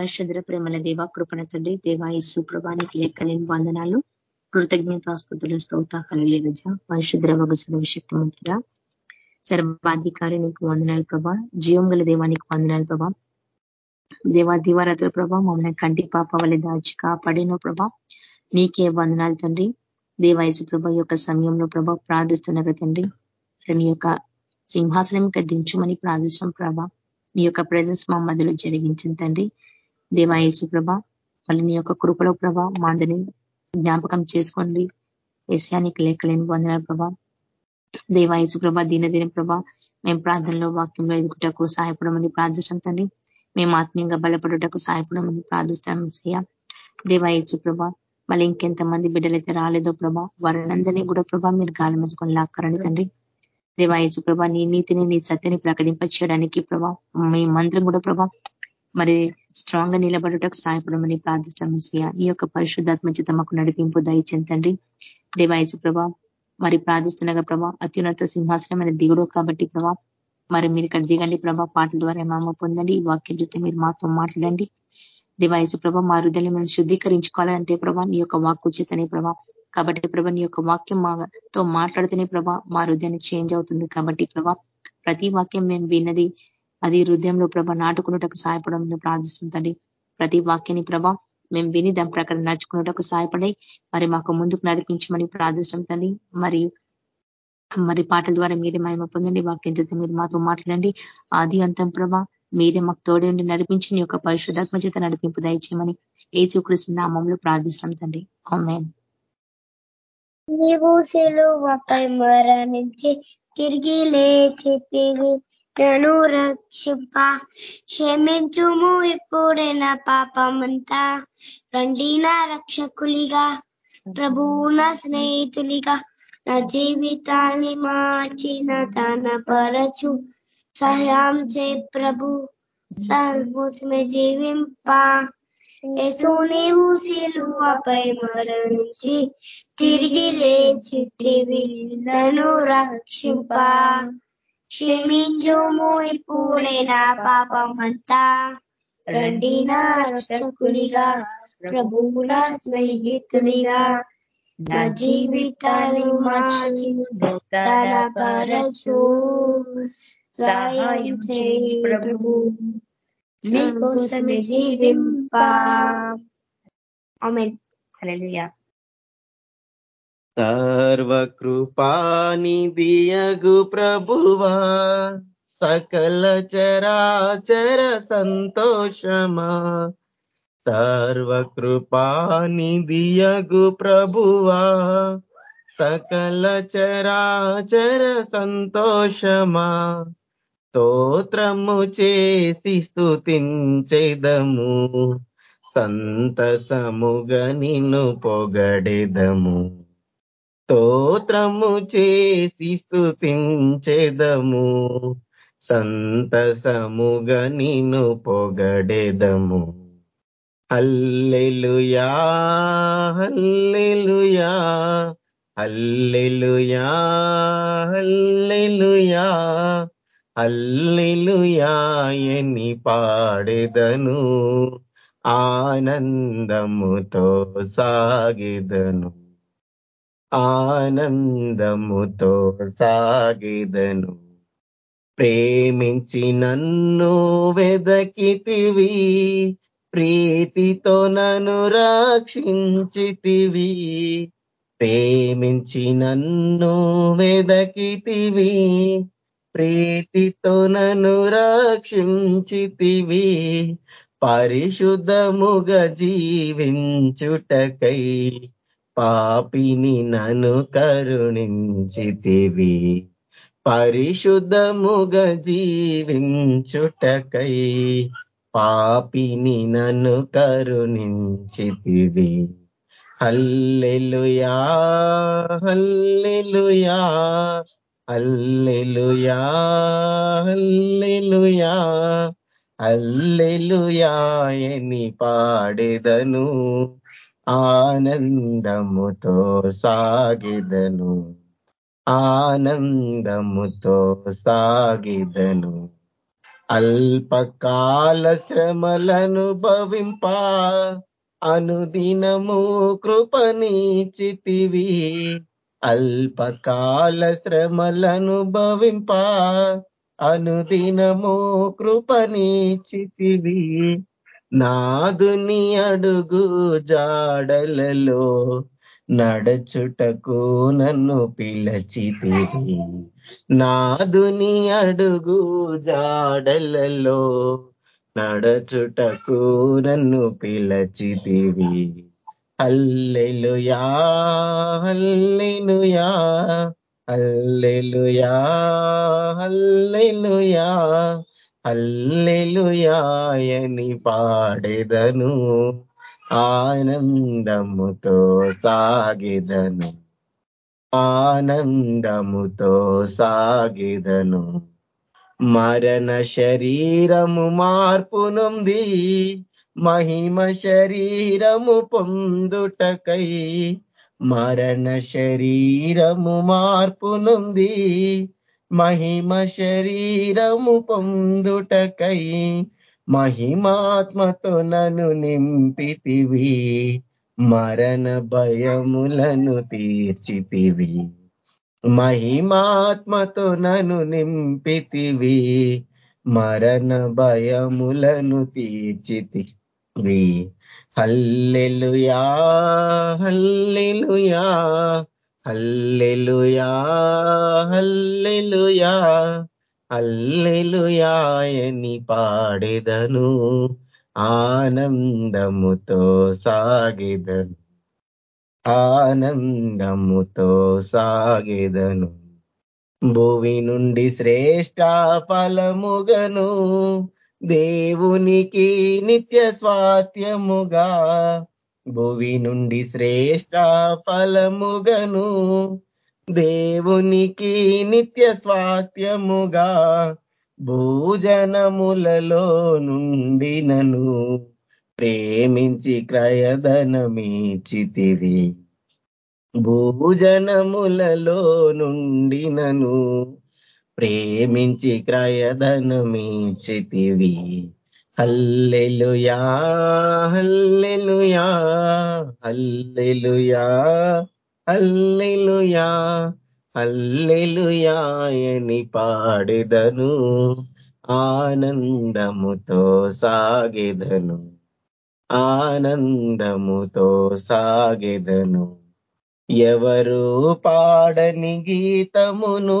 పరిశుద్ర ప్రేమల దేవ కృపణ తండ్రి దేవా ఇసు ప్రభానికి లెక్కలేని వందనాలు కృతజ్ఞతాస్తుతులు స్తోతాకలు రజ. పరిశుద్ర వగుసుల శక్తిమంతుడ సర్వాధికారి నీకు వందనాలు ప్రభా. జీవం గల దేవానికి వందనాలు ప్రభా. దేవా దివారాత్ర ప్రభా మమ్మల్ని కంటి పాప వల్ల దాచి కాపాడినో ప్రభా. నీకే వందనాలు తండ్రి. దేవాయసు ప్రభ యొక్క సమయంలో ప్రభా ప్రార్థిస్తున్నగా తండ్రి. నీ యొక్క సింహాసనం దించుమని ప్రార్థిస్తున్నాం ప్రభా. నీ యొక్క ప్రజెన్స్ మా మధ్యలో జరిగించింది తండ్రి. దేవాయేసు ప్రభ వాళ్ళు మీ యొక్క కృపలో ప్రభ మాందని జ్ఞాపకం చేసుకోండి. ఏసియానికి లేఖలేని వందనాలు ప్రభా. దేవాయసు ప్రభ దినదిన ప్రభ మేము ప్రార్థనలో వాక్యంలో ఎదుగుటకు సహాయపడమని ప్రార్థిస్తాం తండ్రి. మేము ఆత్మీయంగా బలపడుటకు సహాయపడమని ప్రార్థిస్తాం సయ్య దేవాయసు ప్రభ మళ్ళీ ఇంకెంతమంది బిడ్డలైతే రాలేదో ప్రభా వారినందరినీ కూడా ప్రభా మీరు గాలి మెచ్చుకొని లాక్కరండి తండ్రి. దేవాయసు ప్రభ నీ నీతిని నీ సత్యని ప్రకటింప చేయడానికి ప్రభా మీ మంత్రం కూడా ప్రభా మరి స్ట్రాంగ్గా నిలబడుటకు సహాయపడమని ప్రార్థిస్తాం ఈ యొక్క పరిశుద్ధాత్మ చేత మాకు నడిపింపు దయచెంతండి దేవాయసు ప్రభా మరి ప్రార్థిస్తుండగా ప్రభా అత్యున్నత సింహాసనమైన దిగుడు కాబట్టి ప్రభా మరి మీరు ఇక్కడ దిగండి ప్రభా పాటల ద్వారా మామ పొందండి ఈ వాక్యం చూస్తే మీరు మాతో మాట్లాడండి. దేవాయసు ప్రభా మా హృదయాన్ని మేము శుద్ధీకరించుకోవాలంటే ప్రభా నీ యొక్క వాక్కు ఉచితనే ప్రభా కాబట్టి ప్రభా నీ యొక్క వాక్యం మాతో మాట్లాడితేనే ప్రభా మా హృదయాన్ని చేంజ్ అవుతుంది కాబట్టి ప్రభా ప్రతి వాక్యం మేము విన్నది అది హృదయంలో ప్రభ నాటుకున్నటకు సహాయపడమని ప్రార్థిస్తుంది ప్రతి వాక్యని ప్రభ మేము విని దాని ప్రకారం నడుచుకున్నటకు సహాయపడి మరి మాకు ముందుకు నడిపించమని ప్రార్థిస్తుంది మరియు మరి పాటల ద్వారా మీరే మహిమ పొందండి. వాక్యం చేత మీరు మాతో మాట్లాడండి. ఆది అంతం ప్రభ మీరే మాకు తోడేండి నడిపించి నీ యొక్క పరిశుధాత్మ చేత నడిపింపు దయచేయమని ఏ చూకృష్ణ నామంలో ప్రార్థిస్తాం తండ్రి. నీవు సెలువపై మరణించి తిరిగి లేచితివి నన్ను రక్షింప. క్షమించుము ఇప్పుడే నా పాపమంతా. రండి నా రక్షకులిగా ప్రభు నా స్నేహితులిగా. నా జీవితాన్ని మార్చిన తన పరచు సహాయం చే ప్రభు. సంతోషమే జీవింప. ఎసు నీవు సిలువపై మరణించి తిరిగి లేచితివి నన్ను రక్షింప. క్షమించుము ఇప్పుడే నా పాపమంతా. రండి నా రక్షకులిగా ప్రభువుల స్నేహితులిగా నా జీవితాన్ని మార్చి తన పరచు సహాయం చేయి ప్రభు. నీకోసమే జీవింప. హల్లెలూయా. సర్వకృపానిదియగు ప్రభువా సకల చరాచర సంతోషమా. సర్వకృపానిదియగు ప్రభువా సకల చరాచర సంతోషమా. స్తోత్రము చేసి స్థుతించెదము సంతసముగ నిన్ను పొగడెదము. స్తోత్రము చేసి స్థుతించెదము సంతసముగా నిన్ను పొగడెదము. Hallelujah hallelujah hallelujah hallelujah hallelujah ఎని పాడెదను. ఆనందముతో సాగిదను. ఆనందముతో సాగిదను. ప్రేమించి నన్ను వెదకితివి ప్రీతితో నన్ను రక్షించితివి. ప్రేమించి నన్ను వెదకితివి ప్రీతితో నన్ను రక్షించితివి. పరిశుద్ధముగ జీవించుటకై పాపిని నను కరుణించితివి. పరిశుద్ధముగ జీవించుటకై పాపిని నన్ను కరుణించితివి. Hallelujah hallelujah hallelujah hallelujah hallelujah ఎని పాడెదను. ఆనందముతో సాగిదను. ఆనందముతో సాగిదను. అల్పకాల శ్రమలను భవింప. అనుదినము కృపణీచితివి అల్పకాల శ్రమలను భవింప. అనుదినము కృపణీచితివి నాదుని అడుగు జాడలలో నడచుటకు నన్ను పిలచితివి నాదుని అడుగు జాడలలో నడచుటకు నన్ను పిలచితివి హల్లెలుయా హల్లెలుయా హల్లెలుయా హల్లెలుయా. అల్లెలుయాయని పాడెదను ఆనందముతో సాగిదను ఆనందముతో సాగిదను. మరణ శరీరము మార్పునుంది మహిమ శరీరము పొందుటకై మరణ శరీరము మార్పునుంది మహిమ శరీరము పొందుటకై మహిమాత్మతో నను నింపితివి. మరణ భయములను తీర్చితివి. మహిమాత్మతో నను నింపితివి. మరణ భయములను తీర్చితివి. Hallelujah hallelujah. అల్లెలుయా హల్లెలుయా హల్లెలుయాయని పాడెదను ఆనందముతో సాగెదను ఆనందముతో సాగెదను. భూమి నుండి శ్రేష్ట ఫలముగను దేవునికి నిత్య స్వాస్థ్యముగా భువి నుండి శ్రేష్ట ఫలముగను దేవునికి నిత్య స్వాస్థ్యముగా భూజనములలో నుండి నను ప్రేమించి క్రయధనమీచితివి భూజనములలో నుండి నను ప్రేమించి క్రయధనమీచితివి హల్లెలుయా హల్లెలుయా హల్లెలుయా హల్లెలుయా హల్లెలుయాయని పాడెదను ఆనందముతో సాగెదను ఆనందముతో సాగెదను. ఎవరు పాడని గీతమును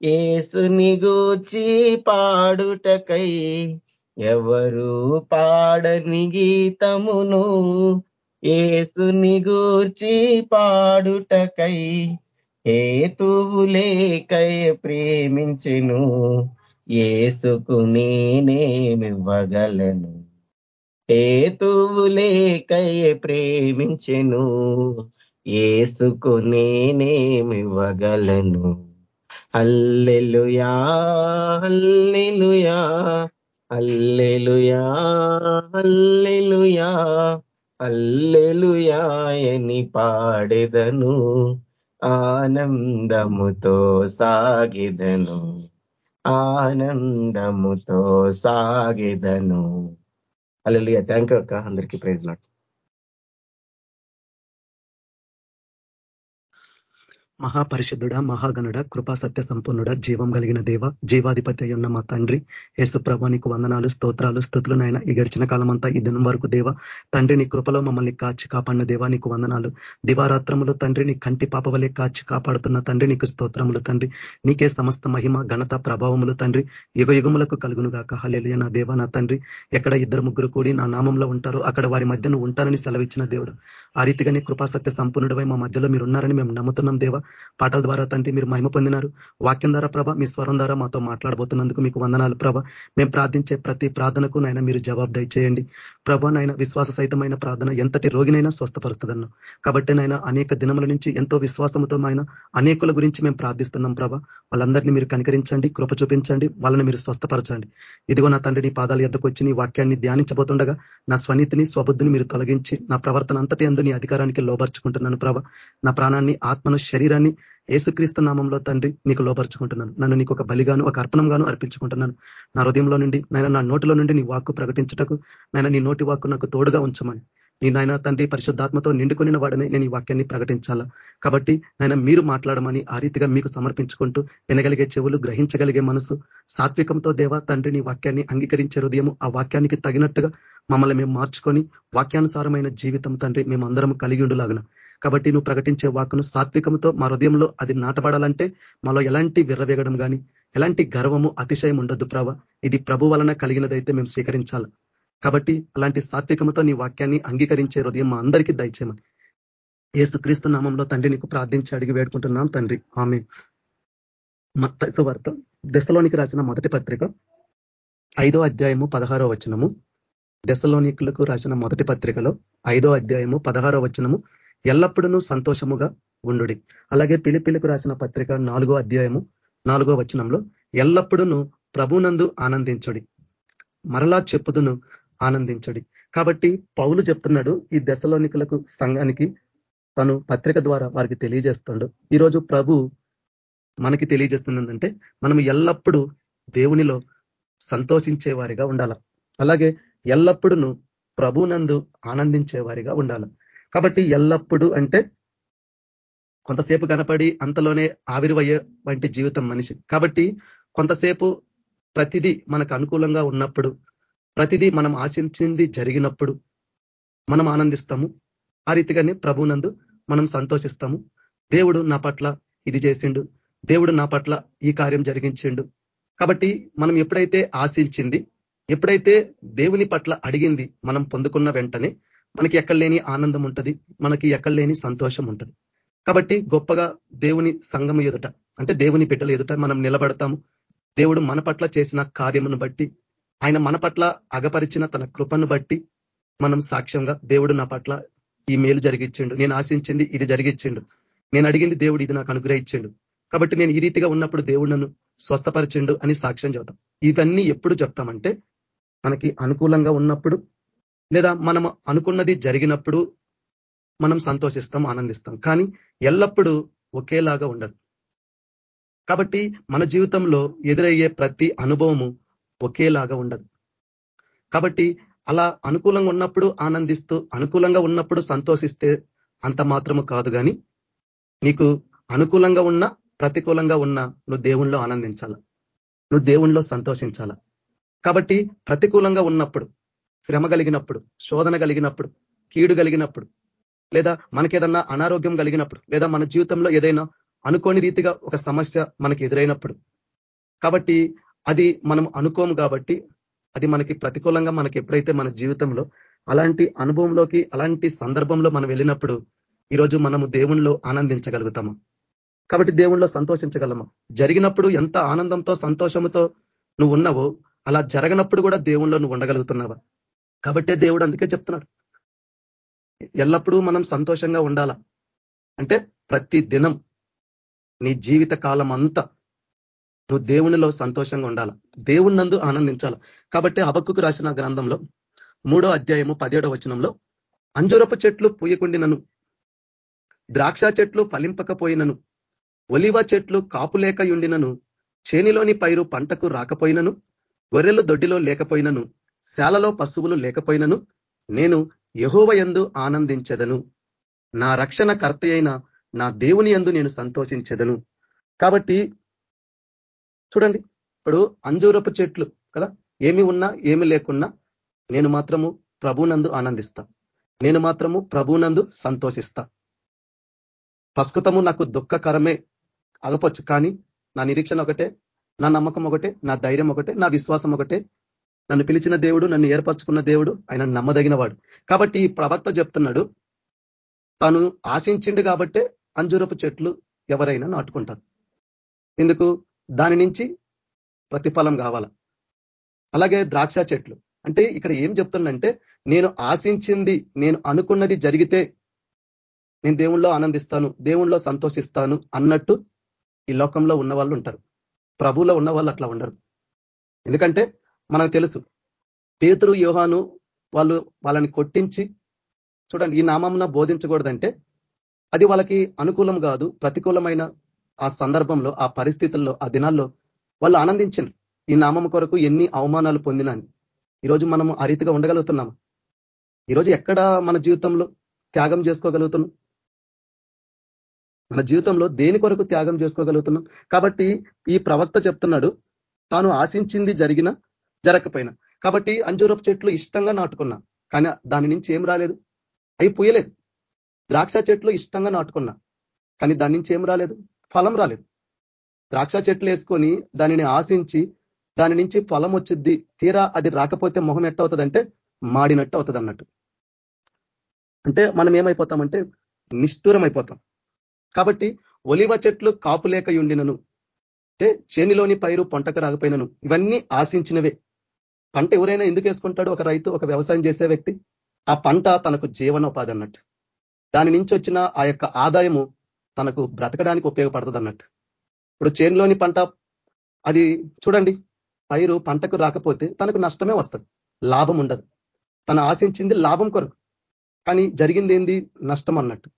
ఏసుని గూర్చి పాడుటకై ఎవరు పాడని గీతమును ఏసుని గూర్చి పాడుటకై హేతువులేకై ప్రేమించెను. ఏసుకు నేనేమివ్వగలను? హేతువులేకై ప్రేమించెను. ఏసుకు నేనేమివ్వగలను? అల్లెలుయా అల్లెలుయా అల్లెలుయా అల్లెలుయా అల్లెలుయాయని పాడెదను ఆనందముతో సాగిదను ఆనందముతో సాగిదను. అల్లెలుయా. థ్యాంక్ యూ అక్క. అందరికీ ప్రైజ్ లాట్ మహాపరిషుద్ధుడ మహాగణుడ కృపా సత్య సంపూర్ణుడ జీవం కలిగిన దేవ జీవాధిపతి ఉన్న మా తండ్రి యేసు ప్రభానికి వందనాలు స్తోత్రాలు స్థుతులు నాయన. ఈ గడిచిన కాలం అంతా ఈ దినం వరకు దేవ తండ్రి నీ కృపలో మమ్మల్ని కాచి కాపాడిన దేవా నీకు వందనాలు. దివారాత్రములు తండ్రి నీ కంటి పాపవలే కాచి కాపాడుతున్న తండ్రి నీకు స్తోత్రములు తండ్రి. నీకే సమస్త మహిమ ఘనత ప్రభావములు తండ్రి. యుగ యుగములకు కలుగును గాక. హలేలుయ నా దేవ నా తండ్రి ఎక్కడ ఇద్దరు ముగ్గురు కూడి నా నామంలో ఉంటారు అక్కడ వారి మధ్యను ఉంటారని సెలవిచ్చిన దేవుడు. ఆ రీతిగానే కృపాసత్య సంపూర్ణుడవై మా మధ్యలో మీరు ఉన్నారని మేము నమ్ముతున్నాం దేవా. పాటల ద్వారా తండ్రి మీరు మహిమ పొందినారు. వాక్యం ద్వారా ప్రభ మీ స్వరం ద్వారా మాతో మాట్లాడబోతున్నందుకు మీకు వందనాలు ప్రభ. మేము ప్రార్థించే ప్రతి ప్రార్థనకు నాయన మీరు జవాబు చేయండి ప్రభ నాయన విశ్వాస సహితమైన ప్రార్థన ఎంతటి రోగినైనా స్వస్థపరుస్తుందన్నా. కాబట్టి నాయన అనేక దినముల నుంచి ఎంతో విశ్వాసంతో ఆయన అనేకుల గురించి మేము ప్రార్థిస్తున్నాం ప్రభ. వాళ్ళందరినీ మీరు కనికరించండి కృప చూపించండి వాళ్ళని మీరు స్వస్థపరచండి. ఇదిగో నా తండ్రి నీ పాదాల ఎద్దకు వచ్చి నీ వాక్యాన్ని ధ్యానించబోతుండగా నా స్వనీతిని స్వబుద్ధిని మీరు తొలగించి నా ప్రవర్తన అంతటి అందు నీ అధికారానికి లోబర్చుకుంటున్నాను ప్రభ. నా ప్రాణాన్ని ఆత్మను శరీరాన్ని శరీరాన్ని ఏసుక్రీస్తు నామంలో తండ్రి నీకు లోపరుచుకుంటున్నాను నన్ను నీకు ఒక బలిగాను ఒక అర్పణంగాను అర్పించుకుంటున్నాను. నా హృదయంలో నుండి నాయన నా నోటిలో నుండి నీ వాక్కు ప్రకటించటకు నాయన నీ నోటి వాక్కు నాకు తోడుగా ఉంచమని. నీ నాయన తండ్రి పరిశుద్ధాత్మతో నిండుకుని వాడనే నేను ఈ వాక్యాన్ని ప్రకటించాలా? కాబట్టి నాయన మీరు మాట్లాడమని ఆ రీతిగా మీకు సమర్పించుకుంటూ వినగలిగే చెవులు గ్రహించగలిగే మనసు సాత్వికంతో దేవా తండ్రి నీ వాక్యాన్ని అంగీకరించే హృదయము ఆ వాక్యానికి తగినట్టుగా మమ్మల్ని మేము మార్చుకొని వాక్యానుసారమైన జీవితం తండ్రి మేమందరం కలిగి ఉండులాగన. కాబట్టి నువ్వు ప్రకటించే వాక్కును సాత్వికంతో మా హృదయంలో అది నాటబడాలంటే మాలో ఎలాంటి విర్రవేగడం కానీ ఎలాంటి గర్వము అతిశయం ఉండొద్దు ప్రభ. ఇది ప్రభు వలన కలిగినదైతే మేము స్వీకరించాలి. కాబట్టి అలాంటి సాత్వికముతో నీ వాక్యాన్ని అంగీకరించే హృదయం మా అందరికీ దయచేయమని. ఏసుక్రీస్తు నామంలో తండ్రి నీకు ప్రార్థించి అడిగి వేడుకుంటున్నాం తండ్రి. ఆమె వార్త దశలోనికి రాసిన మొదటి పత్రిక ఐదో అధ్యాయము పదహారో వచనము. దశలోనికులకు రాసిన మొదటి పత్రికలో ఐదో అధ్యాయము పదహారో వచనము. ఎల్లప్పుడూ సంతోషముగా ఉండు అలాగే పిలిపిలకు రాసిన పత్రిక నాలుగో అధ్యాయము నాలుగో వచనంలో ఎల్లప్పుడూ ప్రభునందు ఆనందించుడి. మరలా చెప్పుదును ఆనందించుడి. కాబట్టి పౌలు చెప్తున్నాడు ఈ దశలోనికులకు సంఘానికి తను పత్రిక ద్వారా వారికి తెలియజేస్తుండు. ఈరోజు ప్రభు మనకి తెలియజేస్తుందంటే మనం ఎల్లప్పుడూ దేవునిలో సంతోషించే వారిగా ఉండాల. అలాగే ఎల్లప్పుడూ ప్రభునందు ఆనందించే వారిగా ఉండాలి. కాబట్టి ఎల్లప్పుడూ అంటే కొంతసేపు కనపడి అంతలోనే ఆవిరివయ్యే వంటి జీవితం మనిషి. కాబట్టి కొంతసేపు ప్రతిదీ మనకు అనుకూలంగా ఉన్నప్పుడు ప్రతిదీ మనం ఆశించింది జరిగినప్పుడు మనం ఆనందిస్తాము. ఆ రీతిగానే ప్రభునందు మనం సంతోషిస్తాము. దేవుడు నా పట్ల ఇది చేసిండు. దేవుడు నా పట్ల ఈ కార్యం జరిగించిండు. కాబట్టి మనం ఎప్పుడైతే ఆశించింది ఎప్పుడైతే దేవుని పట్ల అడిగింది మనం పొందుకున్న వెంటనే మనకి ఎక్కడ లేని ఆనందం ఉంటుంది మనకి ఎక్కడ లేని సంతోషం ఉంటుంది. కాబట్టి గొప్పగా దేవుని సంఘం ఎదుట అంటే దేవుని బిడ్డలు ఎదుట మనం నిలబడతాము. దేవుడు మన పట్ల చేసిన కార్యమును బట్టి ఆయన మన పట్ల అగపరిచిన తన కృపను బట్టి మనం సాక్ష్యంగా దేవుడు నా పట్ల ఈ మేలు జరిగిచ్చిండు. నేను ఆశించింది ఇది జరిగిచ్చిండు. నేను అడిగింది దేవుడు ఇది నాకు అనుగ్రహించిండు కాబట్టి నేను ఈ రీతిగా ఉన్నప్పుడు దేవుడు నన్ను స్వస్థపరిచిండు అని సాక్ష్యం చెబుతాం. ఇవన్నీ ఎప్పుడు చెప్తామంటే మనకి అనుకూలంగా ఉన్నప్పుడు లేదా మనం అనుకున్నది జరిగినప్పుడు మనం సంతోషిస్తాం ఆనందిస్తాం. కానీ ఎల్లప్పుడూ ఒకేలాగా ఉండదు. కాబట్టి మన జీవితంలో ఎదురయ్యే ప్రతి అనుభవము ఒకేలాగా ఉండదు. కాబట్టి అలా అనుకూలంగా ఉన్నప్పుడు ఆనందిస్తూ అనుకూలంగా ఉన్నప్పుడు సంతోషిస్తే అంత మాత్రము కాదు కానీ నీకు అనుకూలంగా ఉన్నా ప్రతికూలంగా ఉన్నా నువ్వు దేవుణ్ణిలో ఆనందించాల? నువ్వు దేవుణ్ణిలో సంతోషించాల? కాబట్టి ప్రతికూలంగా ఉన్నప్పుడు శ్రమ కలిగినప్పుడు శోధన కలిగినప్పుడు కీడు కలిగినప్పుడు లేదా మనకేదన్నా అనారోగ్యం కలిగినప్పుడు లేదా మన జీవితంలో ఏదైనా అనుకోని రీతిగా ఒక సమస్య మనకి ఎదురైనప్పుడు. కాబట్టి అది మనం అనుకోము కాబట్టి అది మనకి ప్రతికూలంగా మనకి ఎప్పుడైతే మన జీవితంలో అలాంటి అనుభవంలోకి అలాంటి సందర్భంలో మనం వెళ్ళినప్పుడు ఈరోజు మనము దేవుణ్ణిలో ఆనందించగలుగుతాము. కాబట్టి దేవుణ్ణిలో సంతోషించగలము. జరిగినప్పుడు ఎంత ఆనందంతో సంతోషంతో నువ్వు ఉన్నావో అలా జరగనప్పుడు కూడా దేవుణ్ణిలో నువ్వు ఉండగలుగుతున్నావా? కాబట్టే దేవుడు అందుకే చెప్తున్నాడు. ఎల్లప్పుడూ మనం సంతోషంగా ఉండాల? అంటే ప్రతి దినం నీ జీవిత కాలం అంతా నువ్వు దేవునిలో సంతోషంగా ఉండాల? దేవుని నందు ఆనందించాల? కాబట్టి అబక్కుకు రాసిన గ్రంథంలో మూడో అధ్యాయము పదిహేడో వచనంలో అంజురపు చెట్లు పూయకుండినను ద్రాక్ష చెట్లు ఫలింపకపోయినను ఒలివ చెట్లు కాపులేక ఉండినను చేనిలోని పైరు పంటకు రాకపోయినను గొర్రెలు దొడ్డిలో లేకపోయినను శాలలో పశువులు లేకపోయినను నేను యహోవ ఎందు ఆనందించదను. నా రక్షణ కర్త అయిన నా దేవుని ఎందు నేను సంతోషించదను. కాబట్టి చూడండి ఇప్పుడు అంజూరపు చెట్లు కదా ఏమి ఉన్నా ఏమి లేకున్నా నేను మాత్రము ప్రభునందు ఆనందిస్తా. నేను మాత్రము ప్రభునందు సంతోషిస్తా. ప్రస్తుతము నాకు దుఃఖకరమే అగపచ్చు కానీ నా నిరీక్షణ ఒకటే నా నమ్మకం ఒకటే నా ధైర్యం ఒకటే నా విశ్వాసం ఒకటే నన్ను పిలిచిన దేవుడు నన్ను ఏర్పరచుకున్న దేవుడు ఆయన నమ్మదగిన వాడు కాబట్టి ఈ ప్రవక్త చెప్తున్నాడు తను ఆశించిండు కాబట్టే అంజురపు చెట్లు ఎవరైనా నాటుకుంటారు. ఎందుకు దాని నుంచి ప్రతిఫలం కావాల? అలాగే ద్రాక్ష చెట్లు. అంటే ఇక్కడ ఏం చెప్తుందంటే నేను ఆశించింది నేను అనుకున్నది జరిగితే నేను దేవుణ్ణిలో ఆనందిస్తాను దేవుణ్ణిలో సంతోషిస్తాను అన్నట్టు ఈ లోకంలో ఉన్న వాళ్ళు ఉంటారు. ప్రభువులో ఉన్న వాళ్ళు అట్లా ఉండరు. ఎందుకంటే మనకు తెలుసు. పేతురు యోహాను వాళ్ళు వాళ్ళని కొట్టించి చూడండి ఈ నామంన బోధించకూడదంటే అది వాళ్ళకి అనుకూలం కాదు ప్రతికూలమైన ఆ సందర్భంలో ఆ పరిస్థితుల్లో ఆ దినాల్లో వాళ్ళు ఆనందించారు ఈ నామం కొరకు ఎన్ని అవమానాలు పొందినాని. ఈరోజు మనము ఆ రీతిగా ఉండగలుగుతున్నాము. ఈరోజు ఎక్కడ మన జీవితంలో త్యాగం చేసుకోగలుగుతున్నాం? మన జీవితంలో దేని కొరకు త్యాగం చేసుకోగలుగుతున్నాం? కాబట్టి ఈ ప్రవక్త చెప్తున్నాడు తాను ఆశించింది జరిగిన జరగకపోయినా. కాబట్టి అంజూరపు చెట్లు ఇష్టంగా నాటుకున్నా. కానీ దాని నుంచి ఏం రాలేదు? అవి పూయలేదు. ద్రాక్ష చెట్లు ఇష్టంగా నాటుకున్నా. కానీ దాని నుంచి ఏం రాలేదు? ఫలం రాలేదు. ద్రాక్ష చెట్లు వేసుకొని దానిని ఆశించి దాని నుంచి ఫలం వచ్చిద్ది. తీరా అది రాకపోతే మొహం ఎట్ట అవుతుందంటే మాడినట్టు అవుతుంది అన్నట్టు అంటే మనం ఏమైపోతామంటే నిష్ఠూరం అయిపోతాం కాబట్టి ఒలివ చెట్లు కాపు లేక ఉండినను. అంటే చేనిలోని పైరు పంటకు రాకపోయినను. ఇవన్నీ ఆశించినవే. పంట ఎవరైనా ఎందుకు వేసుకుంటాడు? ఒక రైతు ఒక వ్యవసాయం చేసే వ్యక్తి. ఆ పంట తనకు జీవనోపాధి అన్నట్టు. దాని నుంచి వచ్చిన ఆ యొక్క ఆదాయము తనకు బ్రతకడానికి ఉపయోగపడుతుంది అన్నట్టు. ఇప్పుడు చేనులోని పంట అది చూడండి పైరు పంటకు రాకపోతే తనకు నష్టమే వస్తుంది. లాభం ఉండదు. తను ఆశించింది లాభం కొరకు. కానీ జరిగింది ఏంది? నష్టం అన్నట్టు.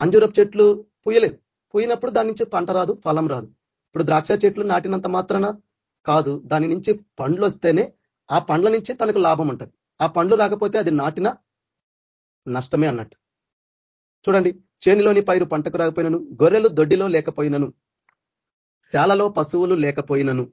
అంజూరపు చెట్లు పూయలేదు. పూయినప్పుడు దాని నుంచి పంట రాదు ఫలం రాదు. ఇప్పుడు ద్రాక్ష చెట్లు నాటినంత మాత్రాన కాదు. దాని నుంచి పండ్లు వస్తేనే ఆ పండ్ల నుంచే తనకు లాభం ఉంటుంది. ఆ పండ్లు రాకపోతే అది నాటిన నష్టమే అన్నట్టు. చూడండి చేనిలోని పైరు పంటకు రాకపోయినను గొర్రెలు దొడ్డిలో లేకపోయినను శాలలో పశువులు లేకపోయినను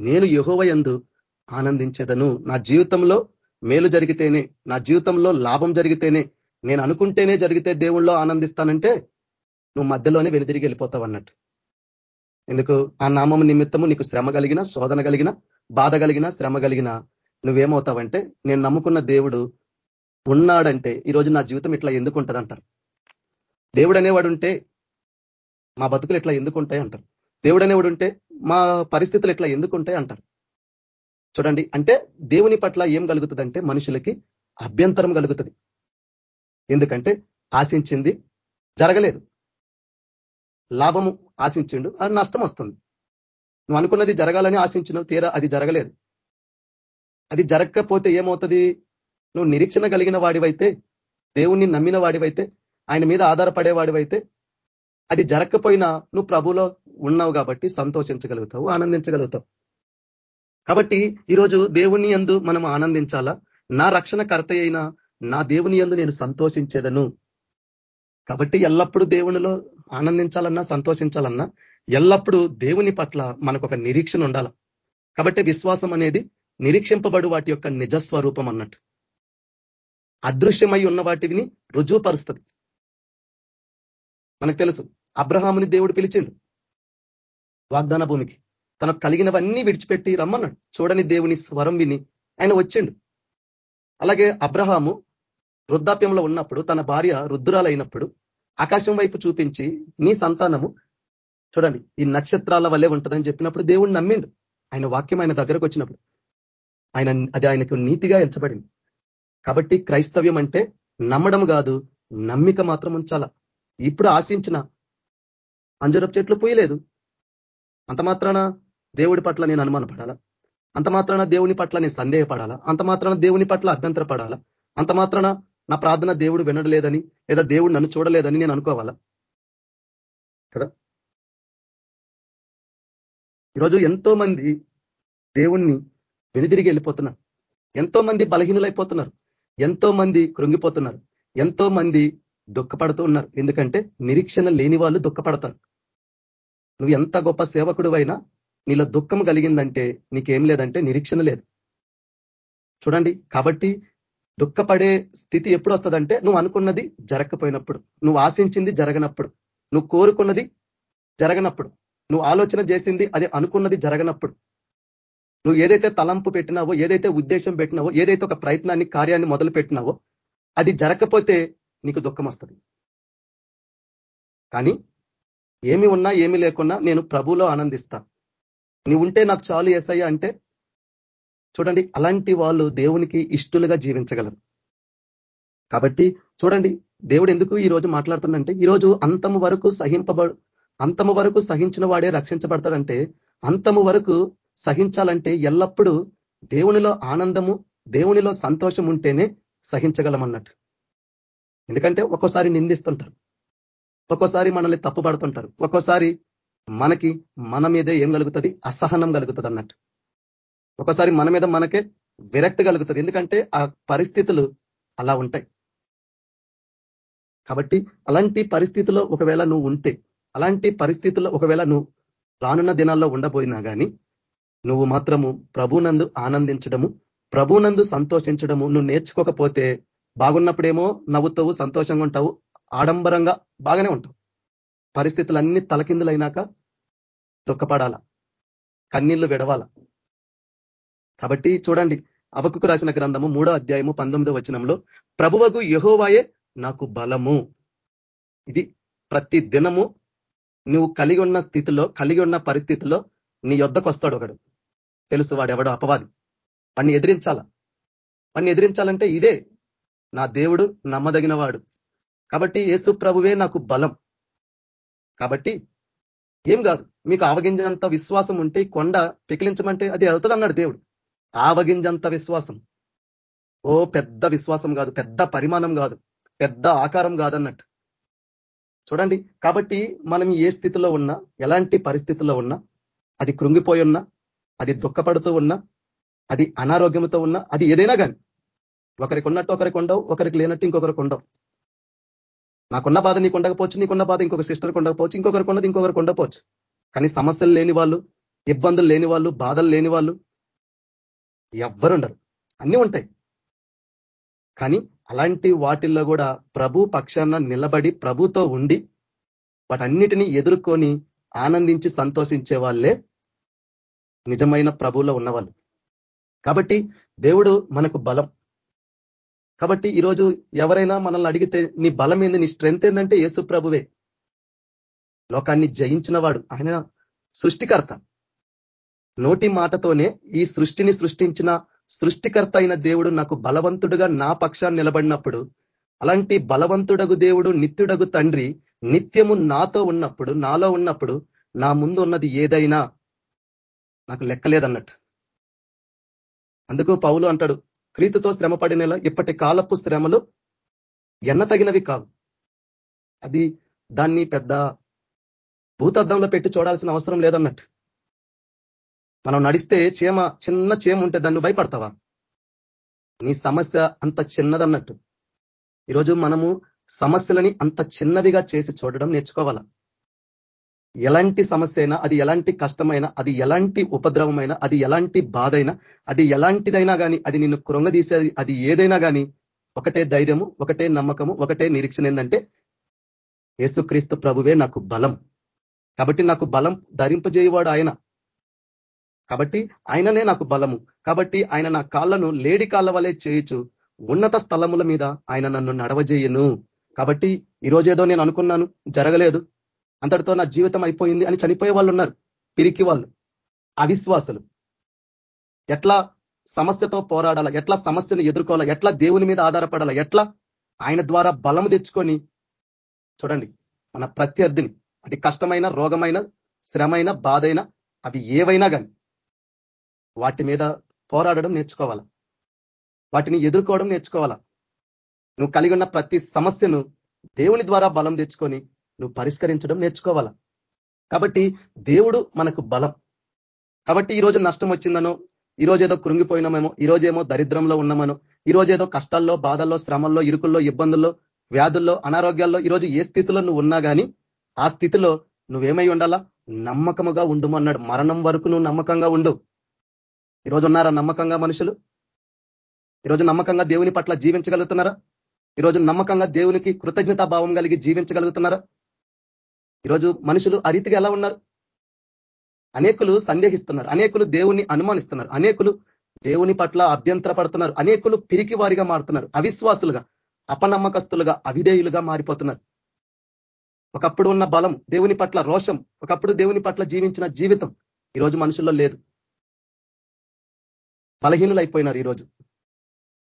నేను యహోవయందు ఆనందించేదను. నా జీవితంలో మేలు జరిగితేనే నా జీవితంలో లాభం జరిగితేనే నేను అనుకుంటేనే జరిగితే దేవుళ్ళో ఆనందిస్తానంటే నువ్వు మధ్యలోనే వెనుదిరిగి వెళ్ళిపోతావు అన్నట్టు ఎందుకు? ఆ నామం నిమిత్తము నీకు శ్రమ కలిగిన శోధన కలిగిన బాధ కలిగిన శ్రమ కలిగిన నువ్వేమవుతావంటే నేను నమ్ముకున్న దేవుడు ఉన్నాడంటే ఈరోజు నా జీవితం ఇట్లా ఎందుకు ఉంటుంది అంటారు దేవుడు అనేవాడు ఉంటే మా బతుకులు ఇట్లా ఎందుకు ఉంటాయి అంటారు. దేవుడు అనేవాడు ఉంటే మా పరిస్థితులు ఇట్లా ఎందుకు ఉంటాయి అంటారు. చూడండి అంటే దేవుని పట్ల ఏం కలుగుతుందంటే మనుషులకి అభ్యంతరం కలుగుతుంది. ఎందుకంటే ఆశించింది జరగలేదు. లాభము ఆశించిండు అది నష్టం వస్తుంది నువ్వు అనుకున్నది జరగాలని ఆశించినావు తీరా అది జరగలేదు. అది జరగకపోతే ఏమవుతుంది? నువ్వు నిరీక్షణ కలిగిన వాడివైతే దేవుణ్ణి నమ్మిన వాడివైతే ఆయన మీద ఆధారపడే వాడివైతే అది జరగకపోయినా నువ్వు ప్రభులో ఉన్నావు కాబట్టి సంతోషించగలుగుతావు ఆనందించగలుగుతావు. కాబట్టి ఈరోజు దేవుని ఎందు మనం ఆనందించాలా? నా రక్షణ కర్త అయిన నా దేవుని ఎందు నేను సంతోషించేదను. కాబట్టి ఎల్లప్పుడూ దేవునిలో ఆనందించాలన్నా సంతోషించాలన్నా ఎల్లప్పుడూ దేవుని పట్ల మనకు ఒక నిరీక్షణ ఉండాల. కాబట్టి విశ్వాసం అనేది నిరీక్షింపబడు వాటి యొక్క నిజస్వరూపం అన్నట్టు. అదృశ్యమై ఉన్న వాటిని రుజువుపరుస్తుంది. మనకు తెలుసు అబ్రహాముని దేవుడు పిలిచిండు వాగ్దాన భూమికి. తనకు కలిగినవన్నీ విడిచిపెట్టి రమ్మన్నాడు. చూడని దేవుని స్వరం విని ఆయన వచ్చిండు. అలాగే అబ్రహాము వృద్ధాప్యంలో ఉన్నప్పుడు తన భార్య రుద్దురాలైనప్పుడు ఆకాశం వైపు చూపించి నీ సంతానము చూడండి ఈ నక్షత్రాల వల్లే ఉంటుందని చెప్పినప్పుడు దేవుడు నమ్మిండు. ఆయన వాక్యం ఆయన దగ్గరకు వచ్చినప్పుడు. ఆయన అది ఆయనకు నీతిగా ఎంచబడింది. కాబట్టి క్రైస్తవ్యం అంటే నమ్మడం కాదు నమ్మిక మాత్రం ఉంచాల. ఇప్పుడు ఆశించిన అంజరపు చెట్లు పోయలేదు. అంత మాత్రాన దేవుడి పట్ల నేను అనుమానపడాలా? అంత మాత్రాన దేవుని పట్ల నేను సందేహపడాలా? అంత మాత్రాన దేవుని పట్ల అభ్యంతర పడాలా అంత మాత్రాన నా ప్రార్థన దేవుడు వినడలేదని లేదా దేవుడు నన్ను చూడలేదని నేను అనుకోవాలా? కదా? ఈరోజు ఎంతో మంది దేవుణ్ణి వెనుదిరిగి వెళ్ళిపోతున్నారు. ఎంతో మంది బలహీనులైపోతున్నారు. ఎంతో మంది కృంగిపోతున్నారు. ఎంతో మంది దుఃఖపడుతూ ఉన్నారు. ఎందుకంటే నిరీక్షణ లేని వాళ్ళు దుఃఖపడతారు. నువ్వు ఎంత గొప్ప సేవకుడు అయినా నీలో దుఃఖం కలిగిందంటే నీకేం లేదంటే నిరీక్షణ లేదు. చూడండి కాబట్టి దుఃఖపడే స్థితి ఎప్పుడు వస్తుందంటే నువ్వు అనుకున్నది జరగకపోయినప్పుడు నువ్వు ఆశించింది జరగనప్పుడు నువ్వు కోరుకున్నది జరగనప్పుడు. నువ్వు ఆలోచన చేసింది అది అనుకున్నది జరగనప్పుడు. నువ్వు ఏదైతే తలంపు పెట్టినావో ఏదైతే ఉద్దేశం పెట్టినావో ఏదైతే ఒక ప్రయత్నాన్ని కార్యాన్ని మొదలు పెట్టినావో అది జరగకపోతే నీకు దుఃఖం వస్తుంది. కానీ ఏమి ఉన్నా ఏమి లేకున్నా నేను ప్రభులో ఆనందిస్తా. నీవు ఉంటే నాకు చాలు వేసాయి అంటే చూడండి అలాంటి వాళ్ళు దేవునికి ఇష్టలుగా జీవించగలరు. కాబట్టి చూడండి దేవుడు ఎందుకు ఈ రోజు మాట్లాడుతుందంటే ఈరోజు అంతం వరకు సహింపబడు అంతము వరకు సహించిన వాడే రక్షించబడతాడంటే అంతము వరకు సహించాలంటే ఎల్లప్పుడూ దేవునిలో ఆనందము దేవునిలో సంతోషం ఉంటేనే సహించగలం అన్నట్టు ఎందుకంటే ఒక్కోసారి నిందిస్తుంటారు. ఒక్కోసారి మనల్ని తప్పుపడుతుంటారు. ఒక్కోసారి మనకి మన మీదే ఏం కలుగుతుంది? అసహనం కలుగుతుంది అన్నట్టు ఒకసారి మన మీద మనకే విరక్తి కలుగుతుంది. ఎందుకంటే ఆ పరిస్థితులు అలా ఉంటాయి. కాబట్టి అలాంటి పరిస్థితిలో ఒకవేళ నువ్వు ఉంటే అలాంటి పరిస్థితుల్లో ఒకవేళ నువ్వు రానున్న దినాల్లో ఉండబోయినా కానీ నువ్వు మాత్రము ప్రభునందు ఆనందించడము ప్రభునందు సంతోషించడము నువ్వు నేర్చుకోకపోతే బాగున్నప్పుడేమో నవ్వుతావు సంతోషంగా ఉంటావు ఆడంబరంగా బాగానే ఉంటావు. పరిస్థితులన్నీ తలకిందులైనాక దుఃఖపడాల కన్నీళ్ళు విడవాల? కాబట్టి చూడండి అవకుకు రాసిన గ్రంథము మూడో అధ్యాయము పంతొమ్మిదో వచనంలో ప్రభువకు యహోవాయే నాకు బలము. ఇది ప్రతి దినము నువ్వు కలిగి ఉన్న స్థితిలో కలిగి ఉన్న పరిస్థితిలో నీ యొద్దకు వస్తాడు ఒకడు. తెలుసు వాడు ఎవడో అపవాది. వాడిని ఎదిరించాల? వాడిని ఎదిరించాలంటే ఇదే. నా దేవుడు నమ్మదగిన వాడు కాబట్టి యేసు ప్రభువే నాకు బలం. కాబట్టి ఏం కాదు. మీకు ఆవగింజంత విశ్వాసం ఉంటే కొండ పికిలించమంటే అది వెళ్తుంది అన్నాడు దేవుడు. ఆవగింజంత విశ్వాసం. ఓ పెద్ద విశ్వాసం కాదు. పెద్ద పరిమాణం కాదు. పెద్ద ఆకారం కాదన్నట్టు. చూడండి కాబట్టి మనం ఏ స్థితిలో ఉన్నా ఎలాంటి పరిస్థితుల్లో ఉన్నా అది కృంగిపోయి ఉన్నా అది దుఃఖపడుతూ ఉన్నా అది అనారోగ్యంతో ఉన్నా అది ఏదైనా కానీ ఒకరికి ఉన్నట్టు ఒకరికి ఉండవు ఒకరికి లేనట్టు ఇంకొకరికి ఉండవు. నాకున్న బాధ నీకు ఉండకపోవచ్చు నీకున్న బాధ ఇంకొక సిస్టర్కి ఉండకపోవచ్చు ఇంకొకరికి ఉన్నది ఇంకొకరికి ఉండకపోవచ్చు. కానీ సమస్యలు లేని వాళ్ళు ఇబ్బందులు లేని వాళ్ళు బాధలు లేని వాళ్ళు ఎవ్వరుండరు అన్నీ ఉంటాయి. కానీ అలాంటి వాటిల్లో కూడా ప్రభు పక్షాన నిలబడి ప్రభుతో ఉండి వాటన్నిటినీ ఎదుర్కొని ఆనందించి సంతోషించే వాళ్ళే నిజమైన ప్రభువులో ఉన్నవాళ్ళు. కాబట్టి దేవుడు మనకు బలం. కాబట్టి ఈరోజు ఎవరైనా మనల్ని అడిగితే నీ బలం ఏంది? నీ స్ట్రెంత్ ఏంటంటే యేసు ప్రభువే. లోకాన్ని జయించిన వాడు ఆయన సృష్టికర్త. నోటి మాటతోనే ఈ సృష్టిని సృష్టించిన సృష్టికర్త అయిన దేవుడు నాకు బలవంతుడుగా నా పక్షాన్ని నిలబడినప్పుడు అలాంటి బలవంతుడగు దేవుడు నిత్యుడగు తండ్రి నిత్యము నాతో ఉన్నప్పుడు నాలో ఉన్నప్పుడు నా ముందు ఉన్నది ఏదైనా నాకు లెక్కలేదన్నట్టు. అందుకు పౌలు అంటాడు క్రీతుతో శ్రమ పడినలా ఇప్పటి కాలపు శ్రమలు ఎన్న తగినవి కావు. అది దాన్ని పెద్ద భూతద్దంలో పెట్టి చూడాల్సిన అవసరం లేదన్నట్టు. మనం నడిస్తే చీమ చిన్న చీమ ఉంటే దాన్ని భయపడతావా? నీ సమస్య అంత చిన్నదన్నట్టు. ఈరోజు మనము సమస్యలని అంత చిన్నవిగా చేసి చూడడం నేర్చుకోవాలా? ఎలాంటి సమస్య అయినా అది ఎలాంటి కష్టమైనా అది ఎలాంటి ఉపద్రవమైనా అది ఎలాంటి బాధ అయినా అది ఎలాంటిదైనా కానీ అది నిన్ను కృంగదీసేది అది ఏదైనా కానీ ఒకటే ధైర్యము ఒకటే నమ్మకము ఒకటే నిరీక్షణ ఏంటంటే యేసుక్రీస్తు ప్రభువే నాకు బలం. కాబట్టి నాకు బలం ధరింపజేయవాడు ఆయన. కాబట్టి ఆయననే నాకు బలము. కాబట్టి ఆయన నా కాళ్ళను లేడి కాళ్ళ వలె చేయుచు ఉన్నత స్థలముల మీద ఆయన నన్ను నడవజేయను. కాబట్టి ఈరోజేదో నేను అనుకున్నాను జరగలేదు. అంతటితో నా జీవితం అయిపోయింది అని చనిపోయే వాళ్ళు ఉన్నారు పిరికి వాళ్ళు అవిశ్వాసులు. ఎట్లా సమస్యతో పోరాడాలా ఎట్లా సమస్యను ఎదుర్కోవాలా ఎట్లా దేవుని మీద ఆధారపడాలా ఎట్లా ఆయన ద్వారా బలము తెచ్చుకొని చూడండి మన ప్రత్యర్థిని అది కష్టమైన రోగమైన శ్రమైన బాధైన అవి ఏవైనా కానీ వాటి మీద పోరాడడం నేర్చుకోవాలా? వాటిని ఎదుర్కోవడం నేర్చుకోవాలా? నువ్వు కలిగి ఉన్న ప్రతి సమస్యను దేవుని ద్వారా బలం తెచ్చుకొని నువ్వు పరిష్కరించడం నేర్చుకోవాలా? కాబట్టి దేవుడు మనకు బలం. కాబట్టి ఈరోజు నష్టం వచ్చిందనో ఈరోజు ఏదో కృంగిపోయినామేమో ఈరోజేమో దరిద్రంలో ఉన్నామనో ఈరోజు ఏదో కష్టాల్లో బాధల్లో శ్రమల్లో ఇరుకుల్లో ఇబ్బందుల్లో వ్యాధుల్లో అనారోగ్యాల్లో ఈరోజు ఏ స్థితిలో నువ్వు ఉన్నా కానీ ఆ స్థితిలో నువ్వేమై ఉండాలా? నమ్మకముగా ఉండుమన్నాడు. మరణం వరకు నువ్వు నమ్మకంగా ఉండు. ఈరోజు ఉన్నారా నమ్మకంగా మనుషులు? ఈరోజు నమ్మకంగా దేవుని పట్ల జీవించగలుగుతున్నారా? ఈరోజు నమ్మకంగా దేవునికి కృతజ్ఞతా భావం కలిగి జీవించగలుగుతున్నారా? ఈరోజు మనుషులు ఆ రీతిగా ఎలా ఉన్నారు? అనేకులు సందేహిస్తున్నారు అనేకులు దేవుని అనుమానిస్తున్నారు అనేకులు దేవుని పట్ల అభ్యంతర పడుతున్నారు అనేకులు పిరికి వారిగా మారుతున్నారు అవిశ్వాసులుగా అపనమ్మకస్తులుగా అవిధేయులుగా మారిపోతున్నారు. ఒకప్పుడు ఉన్న బలం దేవుని పట్ల రోషం ఒకప్పుడు దేవుని పట్ల జీవించిన జీవితం ఈరోజు మనుషుల్లో లేదు. బలహీనులు అయిపోయినారు ఈరోజు.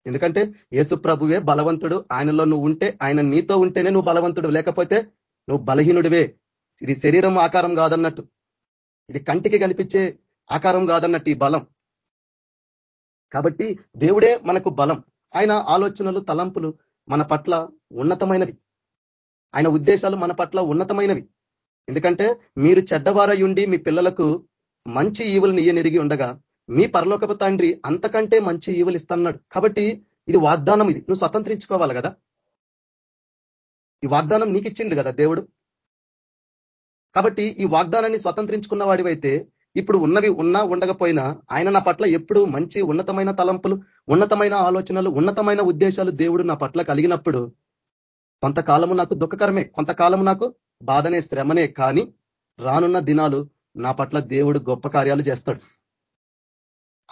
ఎందుకంటే యేసు ప్రభువే బలవంతుడు. ఆయనలో నువ్వు ఉంటే ఆయన నీతో ఉంటేనే నువ్వు బలవంతుడు. లేకపోతే నువ్వు బలహీనుడివే. ఇది శరీరం ఆకారం కాదన్నట్టు. ఇది కంటికి కనిపించే ఆకారం కాదన్నట్టు ఈ బలం. కాబట్టి దేవుడే మనకు బలం. ఆయన ఆలోచనలు తలంపులు మన పట్ల ఉన్నతమైనవి. ఆయన ఉద్దేశాలు మన పట్ల ఉన్నతమైనవి. ఎందుకంటే మీరు చెడ్డవారయుండి మీ పిల్లలకు మంచి ఈవులు నియనిరిగి ఉండగా మీ పరలోకపు తండ్రి అంతకంటే మంచి ఈవులు ఇస్తున్నాడు కాబట్టి ఇది వాగ్దానం ఇది. నువ్వు స్వతంత్రించుకోవాలి కదా. ఈ వాగ్దానం నీకు ఇచ్చిండు కదా దేవుడు. కాబట్టి ఈ వాగ్దానాన్ని స్వతంత్రించుకున్న వాడివైతే ఇప్పుడు ఉన్నవి ఉన్నా ఉండకపోయినా ఆయన నా పట్ల ఎప్పుడు మంచి ఉన్నతమైన తలంపులు ఉన్నతమైన ఆలోచనలు ఉన్నతమైన ఉద్దేశాలు దేవుడు నా పట్ల కలిగినప్పుడు కొంతకాలము నాకు దుఃఖకరమే కొంతకాలము నాకు బాధనే శ్రమనే కానీ రానున్న దినాలు నా పట్ల దేవుడు గొప్ప కార్యాలు చేస్తాడు.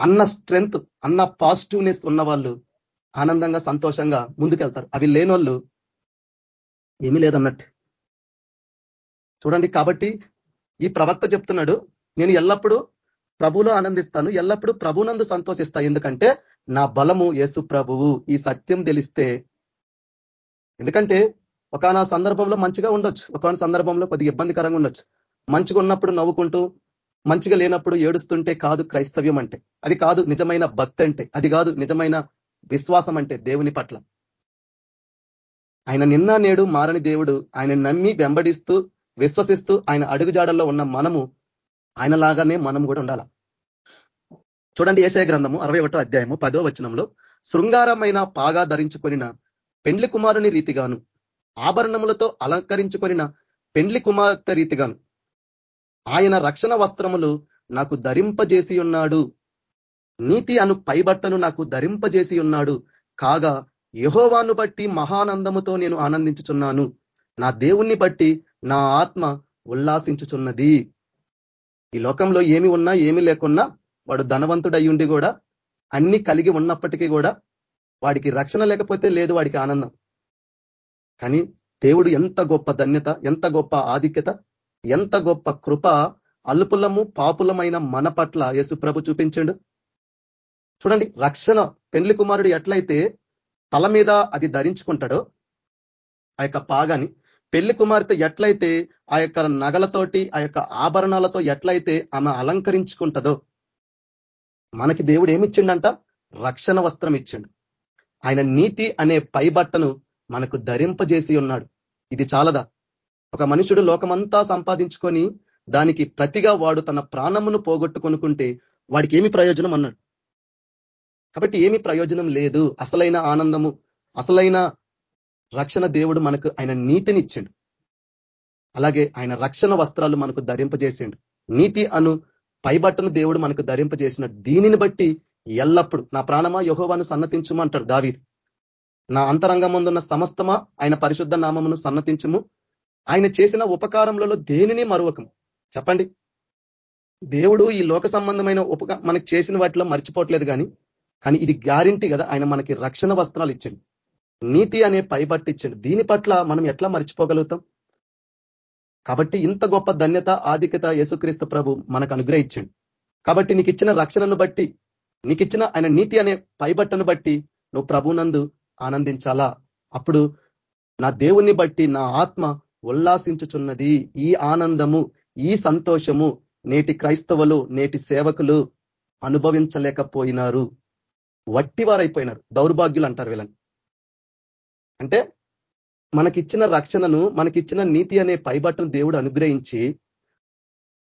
అన్న స్ట్రెంగ్త్ అన్న పాజిటివ్నెస్ ఉన్న వాళ్ళు ఆనందంగా సంతోషంగా ముందుకెళ్తారు. అవి లేనోళ్ళు ఏమీ లేదన్నట్టు. చూడండి కాబట్టి ఈ ప్రవక్త చెప్తున్నాడు నేను ఎల్లప్పుడూ ప్రభులో ఆనందిస్తాను ఎల్లప్పుడూ ప్రభునందు సంతోషిస్తా. ఎందుకంటే నా బలము యేసు ప్రభువు. ఈ సత్యం తెలిస్తే ఎందుకంటే ఒకనా సందర్భంలో మంచిగా ఉండొచ్చు ఒకనా సందర్భంలో కొద్దిగా ఇబ్బందికరంగా ఉండొచ్చు. మంచిగా ఉన్నప్పుడు నవ్వుకుంటూ మంచిగా లేనప్పుడు ఏడుస్తుంటే కాదు క్రైస్తవ్యం అంటే. అది కాదు నిజమైన భక్తి అంటే. అది కాదు నిజమైన విశ్వాసం అంటే దేవుని పట్ల. ఆయన నిన్న నేడు మారని దేవుడు ఆయన నమ్మి వెంబడిస్తూ విశ్వసిస్తూ ఆయన అడుగుజాడల్లో ఉన్న మనము ఆయన లాగానే మనం కూడా ఉండాల? చూడండి ఏసయ గ్రంథము అరవై ఒకటో అధ్యాయము పదో వచనంలో శృంగారమైన పాగా ధరించుకొనిన పెండ్లి కుమారుని రీతిగాను ఆభరణములతో అలంకరించుకొనిన పెండ్లి కుమార్తె రీతిగాను ఆయన రక్షణ వస్త్రములు నాకు ధరింపజేసి ఉన్నాడు నీతి అను పైబట్టను నాకు ధరింపజేసి ఉన్నాడు కాగా యహోవాను బట్టి మహానందముతో నేను ఆనందించుచున్నాను. నా దేవుణ్ణి బట్టి నా ఆత్మ ఉల్లాసించుచున్నది. ఈ లోకంలో ఏమి ఉన్నా ఏమి లేకున్నా వాడు ధనవంతుడయ్యుండి కూడా అన్ని కలిగి ఉన్నప్పటికీ కూడా వాడికి రక్షణ లేకపోతే లేదు వాడికి ఆనందం. కానీ దేవుడు ఎంత గొప్ప ధన్యత ఎంత గొప్ప ఆధిక్యత ఎంత గొప్ప కృప అల్పులము పాపులమైన మన పట్ల యేసు ప్రభు చూపించండు. చూడండి రక్షణ పెండ్లి కుమారుడు ఎట్లయితే తల మీద అది ధరించుకుంటాడో ఆ యొక్క పాగాని పెళ్ళి కుమార్తె ఎట్లయితే ఆ యొక్క నగలతోటి ఆ యొక్క ఆభరణాలతో ఎట్లయితే ఆమె అలంకరించుకుంటుందో మనకి దేవుడు ఏమిచ్చిండంట? రక్షణ వస్త్రం ఇచ్చిండు. ఆయన నీతి అనే పైబట్టను మనకు ధరింపజేసి ఉన్నాడు. ఇది చాలదా? ఒక మనుషుడు లోకమంతా సంపాదించుకొని దానికి ప్రతిగా వాడు తన ప్రాణమును పోగొట్టుకొనుకుంటే వాడికి ఏమి ప్రయోజనం అన్నాడు? కాబట్టి ఏమి ప్రయోజనం లేదు. అసలైన ఆనందము అసలైన రక్షణ దేవుడు మనకు ఆయన నీతినిచ్చిండు. అలాగే ఆయన రక్షణ వస్త్రాలు మనకు ధరింపజేసిండు. నీతి అను పైబట్టను దేవుడు మనకు ధరింపజేసిన దీనిని బట్టి ఎల్లప్పుడు నా ప్రాణమా యహోవాను సన్నతించుమంటాడు దావి నా అంతరంగం ముందున్న సమస్తమా ఆయన పరిశుద్ధ నామమును సన్నతించుము? ఆయన చేసిన ఉపకారములలో దేనిని మరువకము? చెప్పండి. దేవుడు ఈ లోక సంబంధమైన ఉపక మనకు చేసిన వాటిలో మర్చిపోవట్లేదు కానీ కానీ ఇది గ్యారంటీ కదా ఆయన మనకి రక్షణ వస్త్రాలు ఇచ్చాడు. నీతి అనే పైబట్టి ఇచ్చాడు. దీని పట్ల మనం ఎట్లా మర్చిపోగలుగుతాం? కాబట్టి ఇంత గొప్ప ధన్యత ఆధిక్యత యేసుక్రీస్తు ప్రభు మనకు అనుగ్రహించండి. కాబట్టి నీకు ఇచ్చిన రక్షణను బట్టి నీకు ఇచ్చిన ఆయన నీతి అనే పైబట్టను బట్టి నువ్వు ప్రభునందు ఆనందించాలా? అప్పుడు నా దేవుణ్ణి బట్టి నా ఆత్మ ఉల్లాసించుచున్నది ఈ ఆనందము ఈ సంతోషము నేటి క్రైస్తవులు నేటి సేవకులు అనుభవించలేకపోయినారు. వట్టివారైపోయినారు. దౌర్భాగ్యులు అంటారు వీళ్ళని. అంటే మనకిచ్చిన రక్షణను మనకిచ్చిన నీతి అనే పైబట్టను దేవుడు అనుగ్రహించి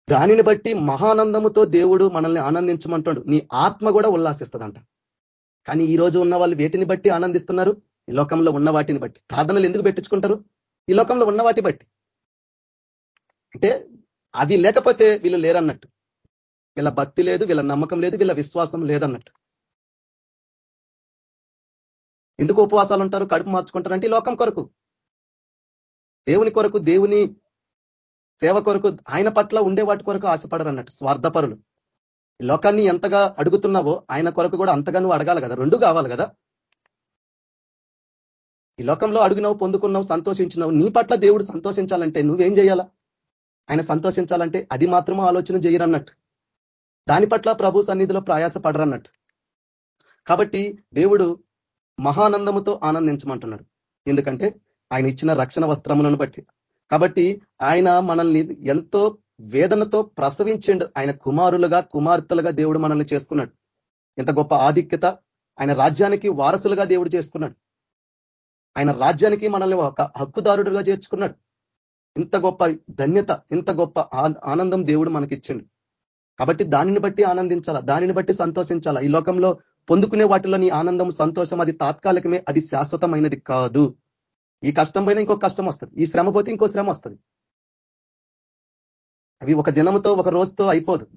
దానిని బట్టి మహానందముతో దేవుడు మనల్ని ఆనందించమంటాడు. నీ ఆత్మ కూడా ఉల్లాసిస్తుందంట. కానీ ఈ రోజు ఉన్న వాళ్ళు వేటిని బట్టి ఆనందిస్తున్నారు? ఈ లోకంలో ఉన్న వాటిని బట్టి. ప్రార్థనలు ఎందుకు పెట్టించుకుంటారు? ఈ లోకంలో ఉన్న వాటి బట్టి. అంటే అవి లేకపోతే వీళ్ళు లేరన్నట్టు. వీళ్ళ భక్తి లేదు వీళ్ళ నమ్మకం లేదు వీళ్ళ విశ్వాసం లేదన్నట్టు. ఎందుకు ఉపవాసాలు ఉంటారు కడుపు మార్చుకుంటారంటే లోకం కొరకు. దేవుని కొరకు దేవుని సేవ కొరకు ఆయన పట్ల ఉండే వాటి కొరకు ఆశపడరు అన్నట్టు స్వార్థపరులు లోకాన్ని ఎంతగా అడుగుతున్నావో ఆయన కొరకు కూడా అంతగా నువ్వు అడగాలి కదా. రెండు కావాలి కదా. ఈ లోకంలో అడిగినావు పొందుకున్నావు సంతోషించినావు నీ పట్ల దేవుడు సంతోషించాలంటే నువ్వేం చేయాలా? ఆయన సంతోషించాలంటే అది మాత్రమే ఆలోచన చేయరన్నట్టు. దాని పట్ల ప్రభు సన్నిధిలో ప్రయాస పడరన్నట్టు కాబట్టి దేవుడు మహానందముతో ఆనందించమంటున్నాడు. ఎందుకంటే ఆయన ఇచ్చిన రక్షణ వస్త్రములను బట్టి. కాబట్టి ఆయన మనల్ని ఎంతో వేదనతో ప్రసవించిండు. ఆయన కుమారులుగా కుమార్తెలుగా దేవుడు మనల్ని చేసుకున్నాడు. ఎంత గొప్ప ఆధిక్యత. ఆయన రాజ్యానికి వారసులుగా దేవుడు చేసుకున్నాడు. ఆయన రాజ్యానికి మనల్ని ఒక హక్కుదారుడుగా చేర్చుకున్నాడు. ఇంత గొప్ప ధన్యత ఇంత గొప్ప ఆనందం దేవుడు మనకిచ్చిండు. కాబట్టి దానిని బట్టి ఆనందించాలా? దానిని బట్టి సంతోషించాలా? ఈ లోకంలో పొందుకునే వాటిలో నీ ఆనందం సంతోషం అది తాత్కాలికమే అది శాశ్వతమైనది కాదు. ఈ కష్టం పైన ఇంకో కష్టం వస్తుంది. ఈ శ్రమ పోతే ఇంకో శ్రమ వస్తుంది. అవి ఒక దినంతో ఒక రోజుతో అయిపోదు.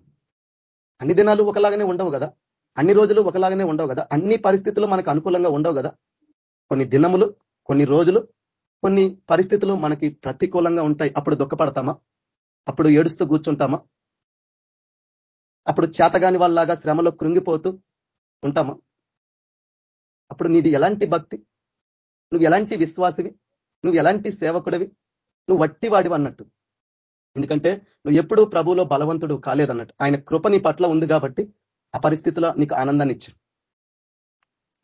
అన్ని దినాలు ఒకలాగానే ఉండవు కదా? అన్ని రోజులు ఒకలాగానే ఉండవు కదా? అన్ని పరిస్థితులు మనకు అనుకూలంగా ఉండవు కదా? కొన్ని దినములు కొన్ని రోజులు కొన్ని పరిస్థితులు మనకి ప్రతికూలంగా ఉంటాయి. అప్పుడు దుఃఖపడతామా? అప్పుడు ఏడుస్తూ కూర్చుంటామా? అప్పుడు చేతగాని వాళ్ళలాగా శ్రమలో కృంగిపోతూ ఉంటామా? అప్పుడు నీది ఎలాంటి భక్తి? నువ్వు ఎలాంటి విశ్వాసివి? నువ్వు ఎలాంటి సేవకుడివి? నువ్వు వట్టివాడివి అన్నట్టు. ఎందుకంటే నువ్వు ఎప్పుడూ ప్రభువులో బలవంతుడు కాలేదన్నట్టు. ఆయన కృప నీ పట్ల ఉంది కాబట్టి ఆ పరిస్థితిలో నీకు ఆనందాన్ని ఇచ్చు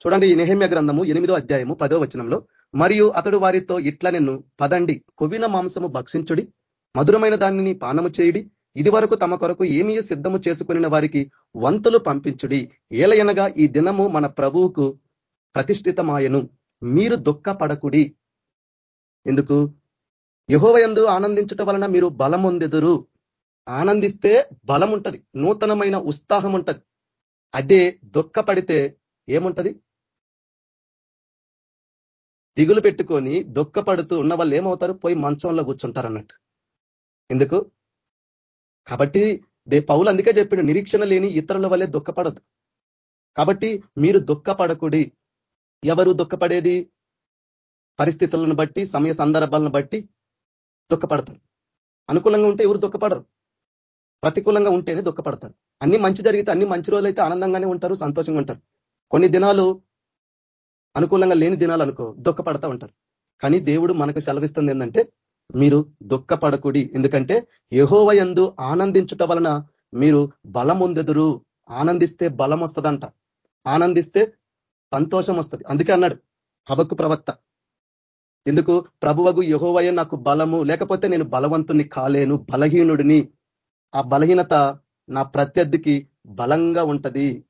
చూడండి ఈ నెహమ్య గ్రంథము ఎనిమిదో అధ్యాయము పదో వచనంలో మరియు అతడు వారితో ఇట్ల నిన్ను పదండి కొవిన మాంసము భక్షించుడి మధురమైన దానిని పానము చేయుడి ఇది వరకు తమ కొరకు ఏమీ సిద్ధము చేసుకుని వారికి వంతులు పంపించుడి. ఏలయనగా ఈ దినము మన ప్రభువుకు ప్రతిష్ఠితమాయను. మీరు దుఃఖపడకుడి. ఎందుకు? యహోవయందు ఆనందించుట వలన మీరు బలం పొందెదురు ఆనందిస్తే బలం ఉంటది నూతనమైన ఉత్సాహం ఉంటది అదే దుఃఖపడితే ఏముంటది? దిగులు పెట్టుకొని దుఃఖపడుతూ ఉన్న వాళ్ళు ఏమవుతారు? పోయి మంచంలో కూర్చుంటారు అన్నట్టు. ఎందుకు? కాబట్టి దే పౌలు అందుకే చెప్పిండు నిరీక్షణ లేని ఇతరుల వల్లే దుఃఖపడదు కాబట్టి మీరు దుఃఖపడకుడి. ఎవరు దుఃఖపడేది? పరిస్థితులను బట్టి సమయ సందర్భాలను బట్టి దుఃఖపడతారు. అనుకూలంగా ఉంటే ఎవరు దుఃఖపడరు. ప్రతికూలంగా ఉంటేనే దుఃఖపడతారు. అన్ని మంచి జరిగితే అన్ని మంచి రోజులు అయితే ఆనందంగానే ఉంటారు సంతోషంగా ఉంటారు. కొన్ని దినాలు అనుకూలంగా లేని దినాలు అనుకో దుఃఖపడతా ఉంటారు. కానీ దేవుడు మనకు సెలవిస్తుంది ఏంటంటే మీరు దుఃఖపడకుడి. ఎందుకంటే యహోవ ఎందు ఆనందించుట వలన మీరు బలముందెదురు. ఆనందిస్తే బలం వస్తుందంట ఆనందిస్తే సంతోషం వస్తుంది అందుకే అన్నాడు హవకు ప్రవక్త. ఎందుకు? ప్రభువగు యహోవయ నాకు బలము. లేకపోతే నేను బలవంతుని కాలేను బలహీనుడిని. ఆ బలహీనత నా ప్రత్యర్థికి బలంగా ఉంటది.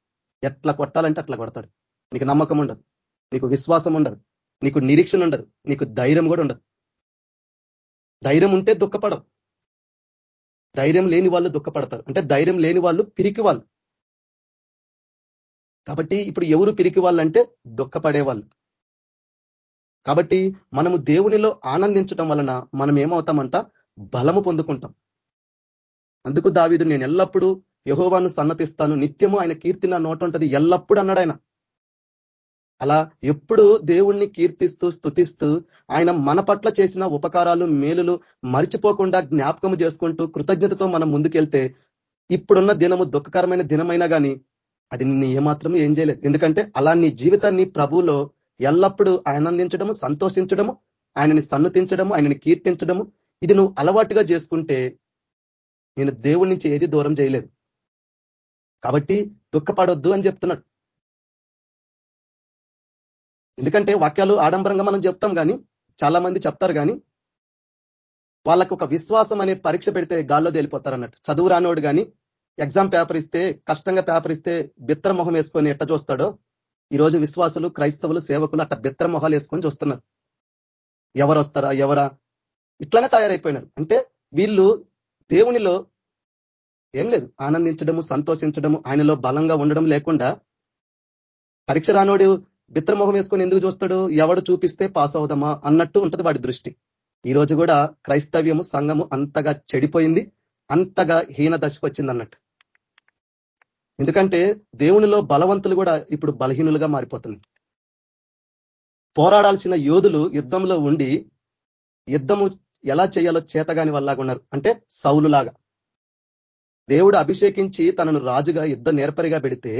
ఎట్లా కొట్టాలంటే అట్లా కొడతాడు. నీకు నమ్మకం ఉండదు నీకు విశ్వాసం ఉండదు నీకు నిరీక్షణ ఉండదు నీకు ధైర్యం కూడా ఉండదు. ధైర్యం ఉంటే దుఃఖపడవు. ధైర్యం లేని వాళ్ళు దుఃఖపడతారు. అంటే ధైర్యం లేని వాళ్ళు పిరికి వాళ్ళు. కాబట్టి ఇప్పుడు ఎవరు పిరికి వాళ్ళంటే దుఃఖపడే వాళ్ళు. కాబట్టి మనము దేవునిలో ఆనందించడం వలన మనం ఏమవుతామంట? బలము పొందుకుంటాం. అందుకు దావిదు నేను ఎల్లప్పుడూ యహోవాను సన్నతిస్తాను. నిత్యము ఆయన కీర్తి నా నోట ఉంటది ఎల్లప్పుడు అన్నాడు ఆయన. అలా ఎప్పుడు దేవుణ్ణి కీర్తిస్తూ స్థుతిస్తూ ఆయన మన పట్ల చేసిన ఉపకారాలు మేలులు మరిచిపోకుండా జ్ఞాపకం చేసుకుంటూ కృతజ్ఞతతో మనం ముందుకెళ్తే ఇప్పుడున్న దినము దుఃఖకరమైన దినమైనా కానీ అది నీ ఏమాత్రం ఏం చేయలేదు. ఎందుకంటే అలా నీ జీవితాన్ని ప్రభువులో ఎల్లప్పుడూ ఆనందించడము సంతోషించడము ఆయనని సన్నతించడము ఆయనని కీర్తించడము ఇది నువ్వు అలవాటుగా చేసుకుంటే నేను దేవుడి నుంచి ఏది దూరం చేయలేదు. కాబట్టి దుఃఖపడొద్దు అని చెప్తున్నాడు. ఎందుకంటే వాక్యాలు ఆడంబరంగా మనం చెప్తాం కానీ చాలా మంది చెప్తారు కానీ వాళ్ళకు ఒక విశ్వాసం అనే పరీక్ష పెడితే గాల్లో తేలిపోతారు అన్నట్టు చదువు రానోడు కానీ ఎగ్జామ్ పేపర్ ఇస్తే కష్టంగా పేపర్ ఇస్తే బిత్తర మొహం వేసుకొని ఎట్ట చూస్తాడో ఈరోజు విశ్వాసులు క్రైస్తవులు సేవకులు అట్ట బిత్తర మొహాలు వేసుకొని చూస్తున్నారు. ఎవరు వస్తారా ఎవరా? ఇట్లానే తయారైపోయినారు. అంటే వీళ్ళు దేవునిలో ఏం లేదు. ఆనందించడము సంతోషించడము ఆయనలో బలంగా ఉండడం లేకుండా పరీక్ష రానోడు బిత్రమొహం వేసుకొని ఎందుకు చూస్తాడు? ఎవడు చూపిస్తే పాస్ అవుదామా అన్నట్టు ఉంటది వాడి దృష్టి. ఈ రోజు కూడా క్రైస్తవ్యము సంఘము అంతగా చెడిపోయింది అంతగా హీన దశకు వచ్చింది అన్నట్టు ఎందుకంటే దేవునిలో బలవంతులు కూడా ఇప్పుడు బలహీనులుగా మారిపోతుంది పోరాడాల్సిన యోధులు యుద్ధంలో ఉండి యుద్ధము ఎలా చేయాలో చేతగాని వల్లాగా ఉన్నారు. అంటే సౌలులాగా. దేవుడు అభిషేకించి తనను రాజుగా యుద్ధ నేర్పరిగా పెడితే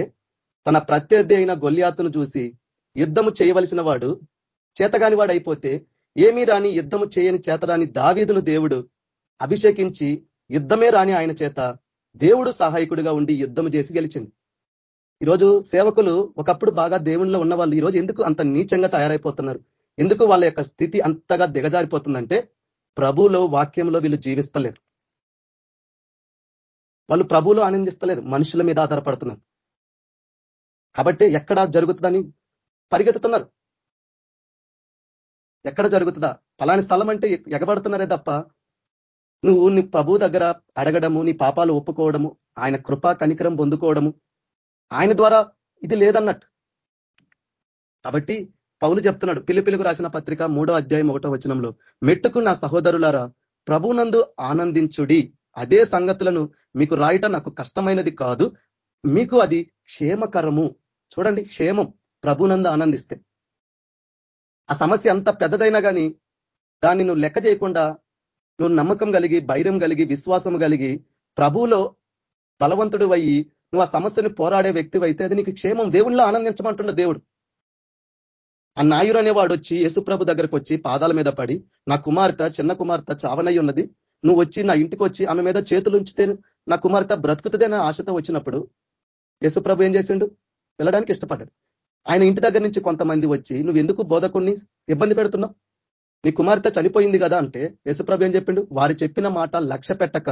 తన ప్రత్యర్థి అయిన గొల్యాతును చూసి యుద్ధము చేయవలసిన వాడు చేతగాని వాడు అయిపోతే ఏమీ రాని యుద్ధము చేయని చేతరాని దావీదును దేవుడు అభిషేకించి యుద్ధమే రాని ఆయన చేత దేవుడు సహాయకుడిగా ఉండి యుద్ధం చేసి గెలిచింది ఈరోజు సేవకులు ఒకప్పుడు బాగా దేవుణ్ణిలో ఉన్న వాళ్ళు ఈరోజు ఎందుకు అంత నీచంగా తయారైపోతున్నారు? ఎందుకు వాళ్ళ యొక్క స్థితి అంతగా దిగజారిపోతుందంటే ప్రభులో వాక్యంలో వీళ్ళు జీవిస్తలేరు. వాళ్ళు ప్రభువులో ఆనందిస్తలేదు మనుషుల మీద ఆధారపడుతున్నారు. కాబట్టి ఎక్కడ జరుగుతుందని పరిగెత్తుతున్నారు. ఎక్కడ జరుగుతుందా? ఫలాని స్థలం అంటే ఎగబడుతున్నారే తప్ప నువ్వు నీ ప్రభు దగ్గర అడగడము నీ పాపాలు ఒప్పుకోవడము ఆయన కృపా కనికరం పొందుకోవడము ఆయన ద్వారా ఇది లేదన్నట్టు. కాబట్టి పౌలు చెప్తున్నాడు పిలుపిలుగు రాసిన పత్రిక మూడో అధ్యాయం ఒకటో వచనంలో మెట్టుకు నా సహోదరులారా ప్రభునందు ఆనందించుడి. అదే సంగతులను మీకు రాయటం నాకు కష్టమైనది కాదు మీకు అది క్షేమకరము. చూడండి క్షేమం. ప్రభునంద ఆనందిస్తే. ఆ సమస్య అంత పెద్దదైనా కానీ దాన్ని నువ్వు లెక్క చేయకుండా నువ్వు నమ్మకం కలిగి భైర్యం కలిగి విశ్వాసం కలిగి ప్రభువులో బలవంతుడు అయ్యి నువ్వు ఆ సమస్యను పోరాడే వ్యక్తి అయితే అది నీకు క్షేమం దేవుణ్ణిలో ఆనందించమంటున్న దేవుడు. ఆ నాయుడు అనేవాడు వచ్చి యేసుప్రభు దగ్గరకు వచ్చి పాదాల మీద పడి నా కుమార్తె చిన్న కుమార్తె చావనై ఉన్నది. నువ్వు వచ్చి నా ఇంటికి వచ్చి ఆమె మీద చేతులు ఉంచితే నా కుమార్తె బ్రతుకుతుందనే ఆశతో వచ్చినప్పుడు యేసుప్రభు ఏం చేసిండు? వెళ్ళడానికి ఇష్టపడ్డాడు. ఆయన ఇంటి దగ్గర నుంచి కొంతమంది వచ్చి నువ్వు ఎందుకు బోధకుణ్ణి ఇబ్బంది పెడుతున్నావు? నీ కుమార్తె చనిపోయింది కదా అంటే యేసుప్రభు ఏం చెప్పిండు? వారు చెప్పిన మాట లక్ష్య పెట్టక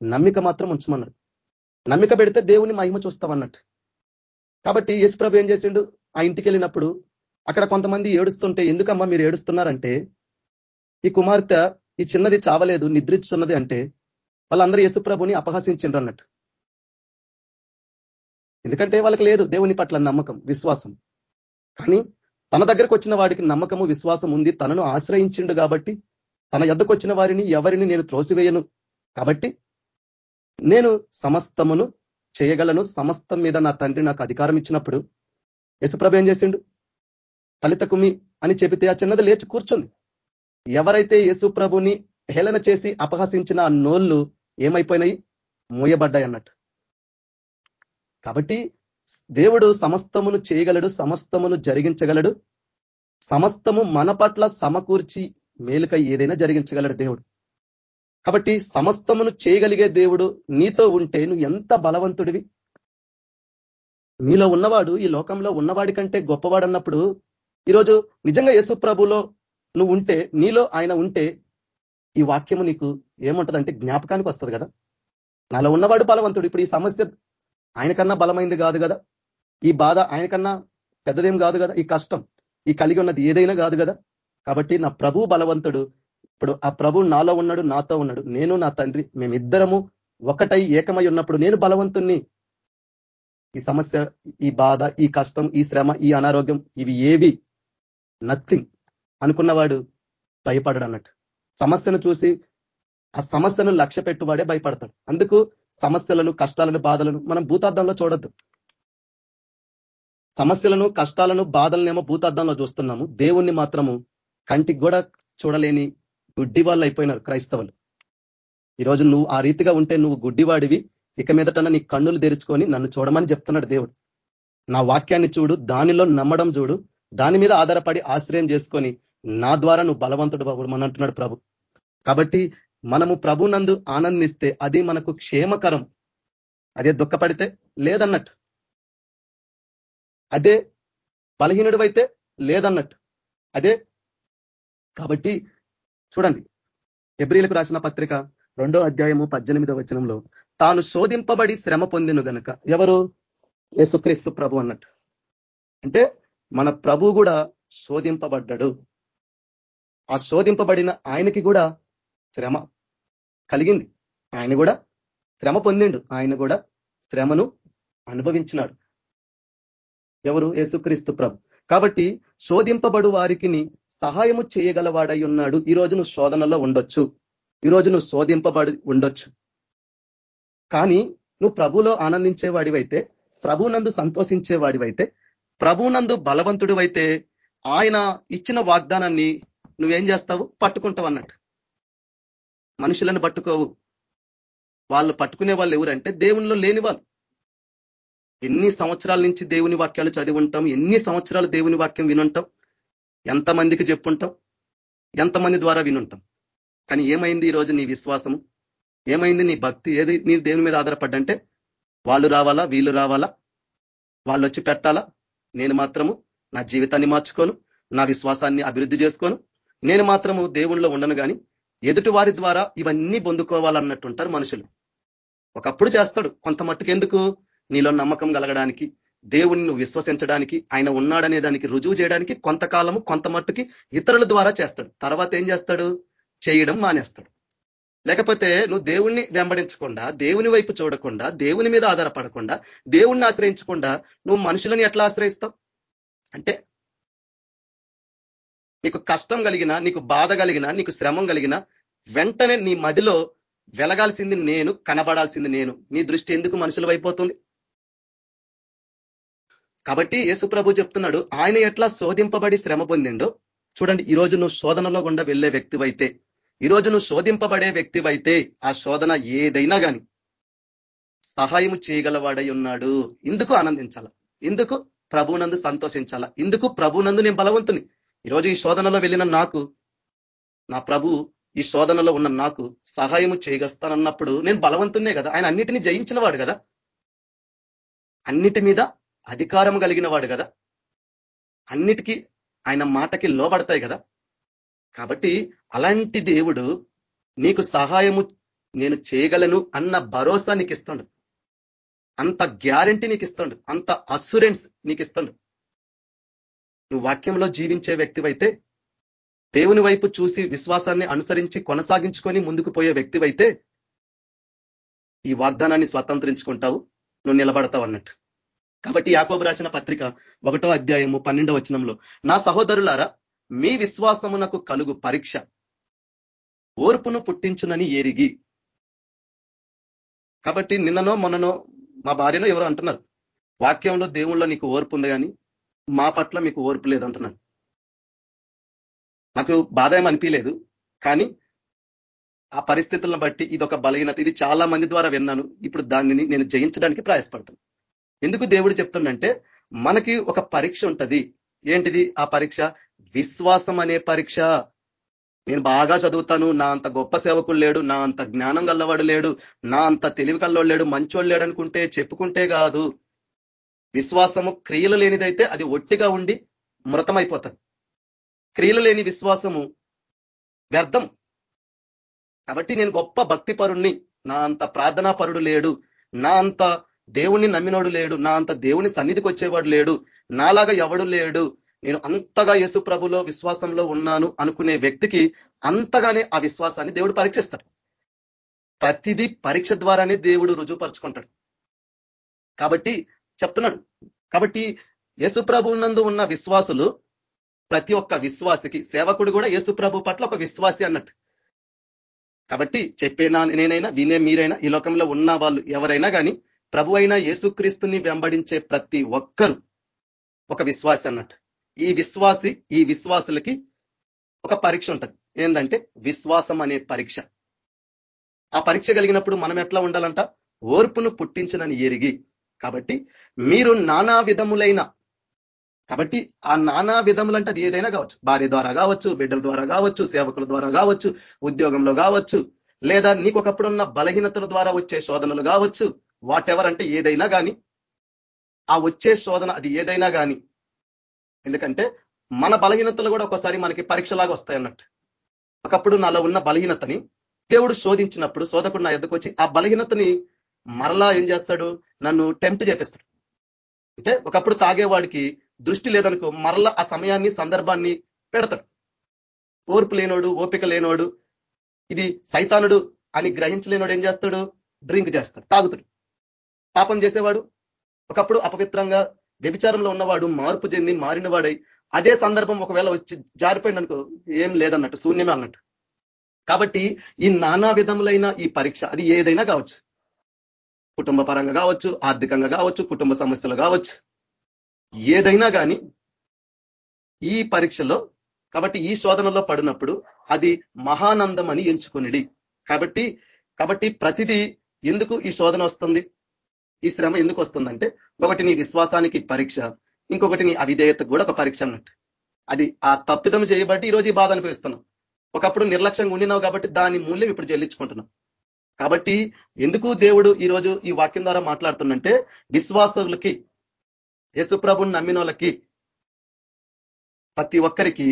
నమ్మిక మాత్రం ఉంచమన్నాడు. నమ్మిక పెడితే దేవుని మహిమ చూస్తామన్నట్టు కాబట్టి యేసుప్రభు ఏం చేసిండు? ఆ ఇంటికి వెళ్ళినప్పుడు అక్కడ కొంతమంది ఏడుస్తుంటే ఎందుకమ్మా మీరు ఏడుస్తున్నారంటే ఈ కుమార్తె ఈ చిన్నది చావలేదు నిద్రిస్తున్నది అంటే వాళ్ళందరూ యేసుప్రభుని అపహసించిండ్రు అన్నట్టు ఎందుకంటే వాళ్ళకి లేదు దేవుని పట్ల నమ్మకం విశ్వాసం. కానీ తన దగ్గరకు వచ్చిన వాడికి నమ్మకము విశ్వాసం ఉంది. తనను ఆశ్రయించిండు కాబట్టి తన ఎద్దకు వచ్చిన వారిని ఎవరిని నేను త్రోసివేయను. కాబట్టి నేను సమస్తమును చేయగలను. సమస్తం మీద నా తండ్రి నాకు అధికారం ఇచ్చినప్పుడు యశుప్రభ ఏం చేసిండు? తలితకుమి అని చెబితే ఆ చిన్నది లేచి కూర్చుంది. ఎవరైతే యేసుప్రభుని హేళన చేసి అపహసించిన ఆ నోళ్ళు ఏమైపోయినాయి? మూయబడ్డాయి అన్నట్టు. కాబట్టి దేవుడు సమస్తమును చేయగలడు సమస్తమును జరిగించగలడు. సమస్తము మన పట్ల సమకూర్చి మేలుకై ఏదైనా జరిగించగలడు దేవుడు. కాబట్టి సమస్తమును చేయగలిగే దేవుడు నీతో ఉంటే నువ్వు ఎంత బలవంతుడివి. నీలో ఉన్నవాడు ఈ లోకంలో ఉన్నవాడి కంటే గొప్పవాడు అన్నప్పుడు ఈరోజు నిజంగా యేసు ప్రభులో నువ్వు ఉంటే నీలో ఆయన ఉంటే ఈ వాక్యము నీకు ఏముంటదంటే జ్ఞాపకానికి వస్తుంది కదా. నాలో ఉన్నవాడు బలవంతుడు. ఇప్పుడు ఈ సమస్య ఆయనకన్నా బలమైంది కాదు కదా? ఈ బాధ ఆయనకన్నా పెద్దదేం కాదు కదా? ఈ కష్టం ఈ కలిగి ఉన్నది ఏదైనా కాదు కదా? కాబట్టి నా ప్రభు బలవంతుడు. ఇప్పుడు ఆ ప్రభు నాలో ఉన్నాడు నాతో ఉన్నాడు. నేను నా తండ్రి మేమిద్దరము ఒకటై ఏకమై ఉన్నప్పుడు నేను బలవంతుణ్ణి. ఈ సమస్య ఈ బాధ ఈ కష్టం ఈ శ్రమ ఈ అనారోగ్యం ఇవి ఏవి? నథింగ్ అనుకున్నవాడు భయపడడు అన్నట్టు. సమస్యను చూసి ఆ సమస్యను లక్ష్య పెట్టువాడే భయపడతాడు. అందుకు సమస్యలను కష్టాలను బాధలను మనం భూతార్థంలో చూడొద్దు. సమస్యలను కష్టాలను బాధలనేమో భూతార్థంలో చూస్తున్నాము. దేవుణ్ణి మాత్రము కంటికి కూడా చూడలేని గుడ్డి వాళ్ళు అయిపోయినారు క్రైస్తవులు. ఈరోజు నువ్వు ఆ రీతిగా ఉంటే నువ్వు గుడ్డివాడివి. ఇక మీదటన్నా నీ కన్నులు తెరుచుకొని నన్ను చూడమని చెప్తున్నాడు దేవుడు. నా వాక్యాన్ని చూడు దానిలో నమ్మడం చూడు దాని మీద ఆధారపడి ఆశ్రయం చేసుకొని నా ద్వారా నువ్వు బలవంతుడు బాబుడు అంటున్నాడు ప్రభు. కాబట్టి మనము ప్రభునందు ఆనందిస్తే అది మనకు క్షేమకరం. అదే దుఃఖపడితే లేదన్నట్టు. అదే బలహీనుడు అయితే లేదన్నట్టు. అదే కాబట్టి చూడండి ఎబ్రిలకు రాసిన పత్రిక రెండో అధ్యాయము పద్దెనిమిదో వచనంలో తాను శోధింపబడి శ్రమ పొందిను గనక. ఎవరు? యేసుక్రీస్తు ప్రభు అన్నట్టు. అంటే మన ప్రభు కూడా శోధింపబడ్డాడు. ఆ శోధింపబడిన ఆయనకి కూడా శ్రమ కలిగింది. ఆయన కూడా శ్రమ పొందిండు. ఆయన కూడా శ్రమను అనుభవించినాడు. ఎవరు? యేసుక్రీస్తు ప్రభు. కాబట్టి శోధింపబడు వారికి సహాయము చేయగలవాడై ఉన్నాడు. ఈ రోజు నువ్వు శోధనలో ఉండొచ్చు. ఈ రోజు నువ్వు శోధింపబడి ఉండొచ్చు. కానీ నువ్వు ప్రభులో ఆనందించేవాడివైతే ప్రభునందు సంతోషించేవాడివైతే ప్రభునందు బలవంతుడివైతే ఆయన ఇచ్చిన వాగ్దానాన్ని నువ్వేం చేస్తావు? పట్టుకుంటావు అన్నట్టు. మనుషులను పట్టుకోవు. వాళ్ళు పట్టుకునే వాళ్ళు ఎవరంటే దేవునిలో లేని వాళ్ళు. ఎన్ని సంవత్సరాల నుంచి దేవుని వాక్యాలు చదివి ఉంటాం ఎన్ని సంవత్సరాలు దేవుని వాక్యం వినుంటాం ఎంతమందికి చెప్పుంటాం ఎంతమంది ద్వారా వినుంటాం. కానీ ఏమైంది ఈరోజు నీ విశ్వాసము? ఏమైంది నీ భక్తి? ఏది నీ దేవుని మీద ఆధారపడ్డంటే వాళ్ళు రావాలా వీళ్ళు రావాలా? వాళ్ళు వచ్చి పెట్టాలా? నేను మాత్రము నా జీవితాన్ని మార్చుకోను నా విశ్వాసాన్ని అభివృద్ధి చేసుకోను. నేను మాత్రము దేవుణ్ణిలో ఉండను కానీ ఎదుటి వారి ద్వారా ఇవన్నీ పొందుకోవాలన్నట్టుంటారు మనుషులు. ఒకప్పుడు చేస్తాడు. కొంత మట్టుకు ఎందుకు నీలో నమ్మకం కలగడానికి దేవుణ్ణి విశ్వసించడానికి ఆయన ఉన్నాడనే దానికి రుజువు చేయడానికి కొంతకాలము కొంత మట్టుకి ఇతరుల ద్వారా చేస్తాడు. తర్వాత ఏం చేస్తాడు? చేయడం మానేస్తాడు. లేకపోతే నువ్వు దేవుణ్ణి వెంబడించకుండా దేవుని వైపు చూడకుండా దేవుని మీద ఆధారపడకుండా దేవుణ్ణి ఆశ్రయించకుండా నువ్వు మనుషులని ఎట్లా ఆశ్రయిస్తావు? అంటే నీకు కష్టం కలిగిన నీకు బాధ కలిగిన నీకు శ్రమం కలిగిన వెంటనే నీ మదిలో వెలగాల్సింది నేను కనబడాల్సింది నేను. నీ దృష్టి ఎందుకు మనుషుల వైపోతుంది కాబట్టి యేసుప్రభు చెప్తున్నాడు ఆయన ఎట్లా శోధింపబడి శ్రమ పొందిండో? చూడండి ఈ రోజు నువ్వు శోధనలో గుండా వెళ్ళే వ్యక్తివైతే ఈ రోజు నువ్వు శోధింపబడే వ్యక్తివైతే ఆ శోధన ఏదైనా కానీ సహాయం చేయగలవాడై ఉన్నాడు. ఇందుకు ఆనందించాల. ఇందుకు ప్రభునందు సంతోషించాల. ఇందుకు ప్రభునందు నేను బలవంతుని. ఈరోజు ఈ శోధనలో వెళ్ళిన నాకు నా ప్రభు ఈ శోధనలో ఉన్న నాకు సహాయము చేయగస్తానన్నప్పుడు నేను బలవంతున్నే కదా? ఆయన అన్నిటినీ జయించిన వాడు కదా? అన్నిటి మీద అధికారం కలిగిన వాడు కదా? అన్నిటికీ ఆయన మాటకి లోబడతాయి కదా? కాబట్టి అలాంటి దేవుడు నీకు సహాయము నేను చేయగలను అన్న భరోసా నీకు ఇస్తాడు అంత గ్యారంటీ నీకు ఇస్తాడు అంత అస్సురెన్స్ నీకు ఇస్తాడు నువ్వు వాక్యంలో జీవించే వ్యక్తివైతే దేవుని వైపు చూసి విశ్వాసాన్ని అనుసరించి కొనసాగించుకొని ముందుకు పోయే వ్యక్తివైతే ఈ వాగ్దానాన్ని స్వతంత్రించుకుంటావు నువ్వు నిలబడతావు అన్నట్టు. కాబట్టి యాకోబు రాసిన పత్రిక ఒకటో అధ్యాయము పన్నెండో వచనంలో నా సహోదరులారా మీ విశ్వాసమునకు కలుగు పరీక్ష ఓర్పును పుట్టించునని ఎరిగి కాబట్టి నిన్ననో మొన్ననో మా భార్యనో ఎవరో అంటున్నారు వాక్యంలో దేవుళ్ళో నీకు ఓర్పు ఉంది కానీ మా పట్ల మీకు ఓర్పు లేదంటున్నాను. నాకు బాధ ఏమనిపించలేదు కానీ ఆ పరిస్థితులను బట్టి ఇది ఒక బలహీనత. ఇది చాలా మంది ద్వారా విన్నాను. ఇప్పుడు దానిని నేను జయించడానికి ప్రయాసపడతాను ఎందుకు దేవుడు చెప్తుండంటే మనకి ఒక పరీక్ష ఉంటది. ఏంటిది? ఆ పరీక్ష? విశ్వాసం అనే పరీక్ష. నేను బాగా చదువుతాను నా అంత గొప్ప సేవకుడు లేడు నా అంత జ్ఞానం గల్లవాడు లేడు నా అంత తెలివి కల్లోడు లేడు మంచోడు లేడు అనుకుంటే చెప్పుకుంటే కాదు. విశ్వాసము క్రియలు లేనిదైతే అది ఒట్టిగా ఉండి మృతమైపోతుంది. క్రియలు లేని విశ్వాసము వ్యర్థం. కాబట్టి నేను గొప్ప భక్తి పరుణ్ణి నా అంత ప్రార్థనా పరుడు లేడు నా అంత దేవుణ్ణి నమ్మినోడు లేడు నా అంత దేవుని సన్నిధికి వచ్చేవాడు లేడు నాలాగా ఎవడు లేడు నేను అంతగా యేసు ప్రభులో విశ్వాసంలో ఉన్నాను అనుకునే వ్యక్తికి అంతగానే ఆ విశ్వాసాన్ని దేవుడు పరీక్షిస్తాడు. ప్రతిదీ పరీక్ష ద్వారానే దేవుడు రుజువుపరుచుకుంటాడు. కాబట్టి చెప్తున్నాడు. కాబట్టి యేసు నందు ఉన్న విశ్వాసులు ప్రతి ఒక్క విశ్వాసికి సేవకుడు కూడా యేసు ప్రభు పట్ల ఒక విశ్వాసి అన్నట్టు. కాబట్టి చెప్పేనా నేనైనా వినే మీరైనా ఈ లోకంలో ఉన్న వాళ్ళు ఎవరైనా కానీ ప్రభు అయిన యేసుక్రీస్తుని వెంబడించే ప్రతి ఒక్కరు ఒక విశ్వాసి అన్నట్టు. ఈ విశ్వాసి ఈ విశ్వాసులకి ఒక పరీక్ష ఉంటుంది. ఏంటంటే విశ్వాసం అనే పరీక్ష. ఆ పరీక్ష కలిగినప్పుడు మనం ఎట్లా ఉండాలంట? ఓర్పును పుట్టించనని ఎరిగి కాబట్టి మీరు నానా విధములైన కాబట్టి ఆ నానా విధములంటే అది ఏదైనా కావచ్చు. భార్య ద్వారా కావచ్చు బిడ్డల ద్వారా కావచ్చు సేవకుల ద్వారా కావచ్చు ఉద్యోగంలో కావచ్చు లేదా నీకు ఒకప్పుడున్న బలహీనతల ద్వారా వచ్చే శోధనలు కావచ్చు వాట్ ఎవర్ అంటే ఏదైనా కానీ ఆ వచ్చే శోధన అది ఏదైనా కానీ ఎందుకంటే మన బలహీనతలు కూడా ఒకసారి మనకి పరీక్షలాగా వస్తాయి అన్నట్టు ఒకప్పుడు నాలో ఉన్న బలహీనతని దేవుడు శోధించినప్పుడు శోధకుడు నా ఎద్దకు వచ్చి ఆ బలహీనతని మరలా ఏం చేస్తాడు? నన్ను టెంప్ట్ చేపిస్తాడు. అంటే ఒకప్పుడు తాగేవాడికి దృష్టి లేదనుకో మరలా ఆ సమయాన్ని సందర్భాన్ని పెడతాడు. ఓర్పు లేనోడు ఓపిక లేనోడు ఇది సైతానుడు అని గ్రహించలేనోడు ఏం చేస్తాడు? డ్రింక్ చేస్తాడు తాగుతాడు. పాపం చేసేవాడు? ఒకప్పుడు అపవిత్రంగా వ్యభిచారంలో ఉన్నవాడు మార్పు చెంది మారినవాడై అదే సందర్భం ఒకవేళ వచ్చి జారిపోయిందనుకో ఏం లేదన్నట్టు శూన్యమే అన్నట్టు. కాబట్టి ఈ నానా విధములైన ఈ పరీక్ష అది ఏదైనా కావచ్చు. కుటుంబ పరంగా కావచ్చు ఆర్థికంగా కావచ్చు కుటుంబ సమస్యలు కావచ్చు. ఏదైనా కానీ ఈ పరీక్షలో కాబట్టి ఈ శోధనలో పడినప్పుడు అది మహానందం అని ఎంచుకునిడి. కాబట్టి కాబట్టి ప్రతిదీ ఎందుకు ఈ శోధన వస్తుంది? ఈ శ్రమ ఎందుకు వస్తుందంటే ఒకటి నీ విశ్వాసానికి పరీక్ష ఇంకొకటి నీ అవిధేయతకు కూడా ఒక పరీక్ష అన్నట్టు. అది ఆ తప్పిదం చేయబట్టి ఈరోజు ఈ బాధ అనిపిస్తున్నాం ఒకప్పుడు నిర్లక్ష్యంగా ఉండినావు కాబట్టి దాని మూల్యం ఇప్పుడు చెల్లించుకుంటున్నాం. కాబట్టి ఎందుకు దేవుడు ఈరోజు ఈ వాక్యం ద్వారా మాట్లాడుతుందంటే విశ్వాసులకి యేసుప్రభుని నమ్మిన వాళ్ళకి ప్రతి ఒక్కరికి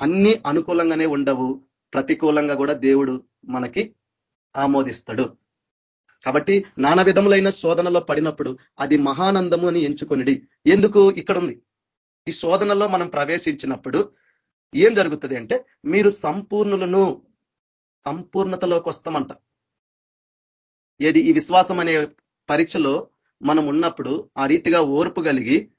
అన్ని అనుకూలంగానే ఉండవు ప్రతికూలంగా కూడా దేవుడు మనకి ఆమోదిస్తాడు. కాబట్టి నానా విధములైన శోధనలో పడినప్పుడు అది మహానందము అని ఎంచుకొనిడి. ఎందుకు ఇక్కడ ఉంది ఈ శోధనలో మనం ప్రవేశించినప్పుడు ఏం జరుగుతుంది అంటే మీరు సంపూర్ణులను సంపూర్ణతలోకి వస్తామంట. ఏది ఈ విశ్వాసం అనే పరీక్షలో మనం ఉన్నప్పుడు ఆ రీతిగా ఓర్పు కలిగి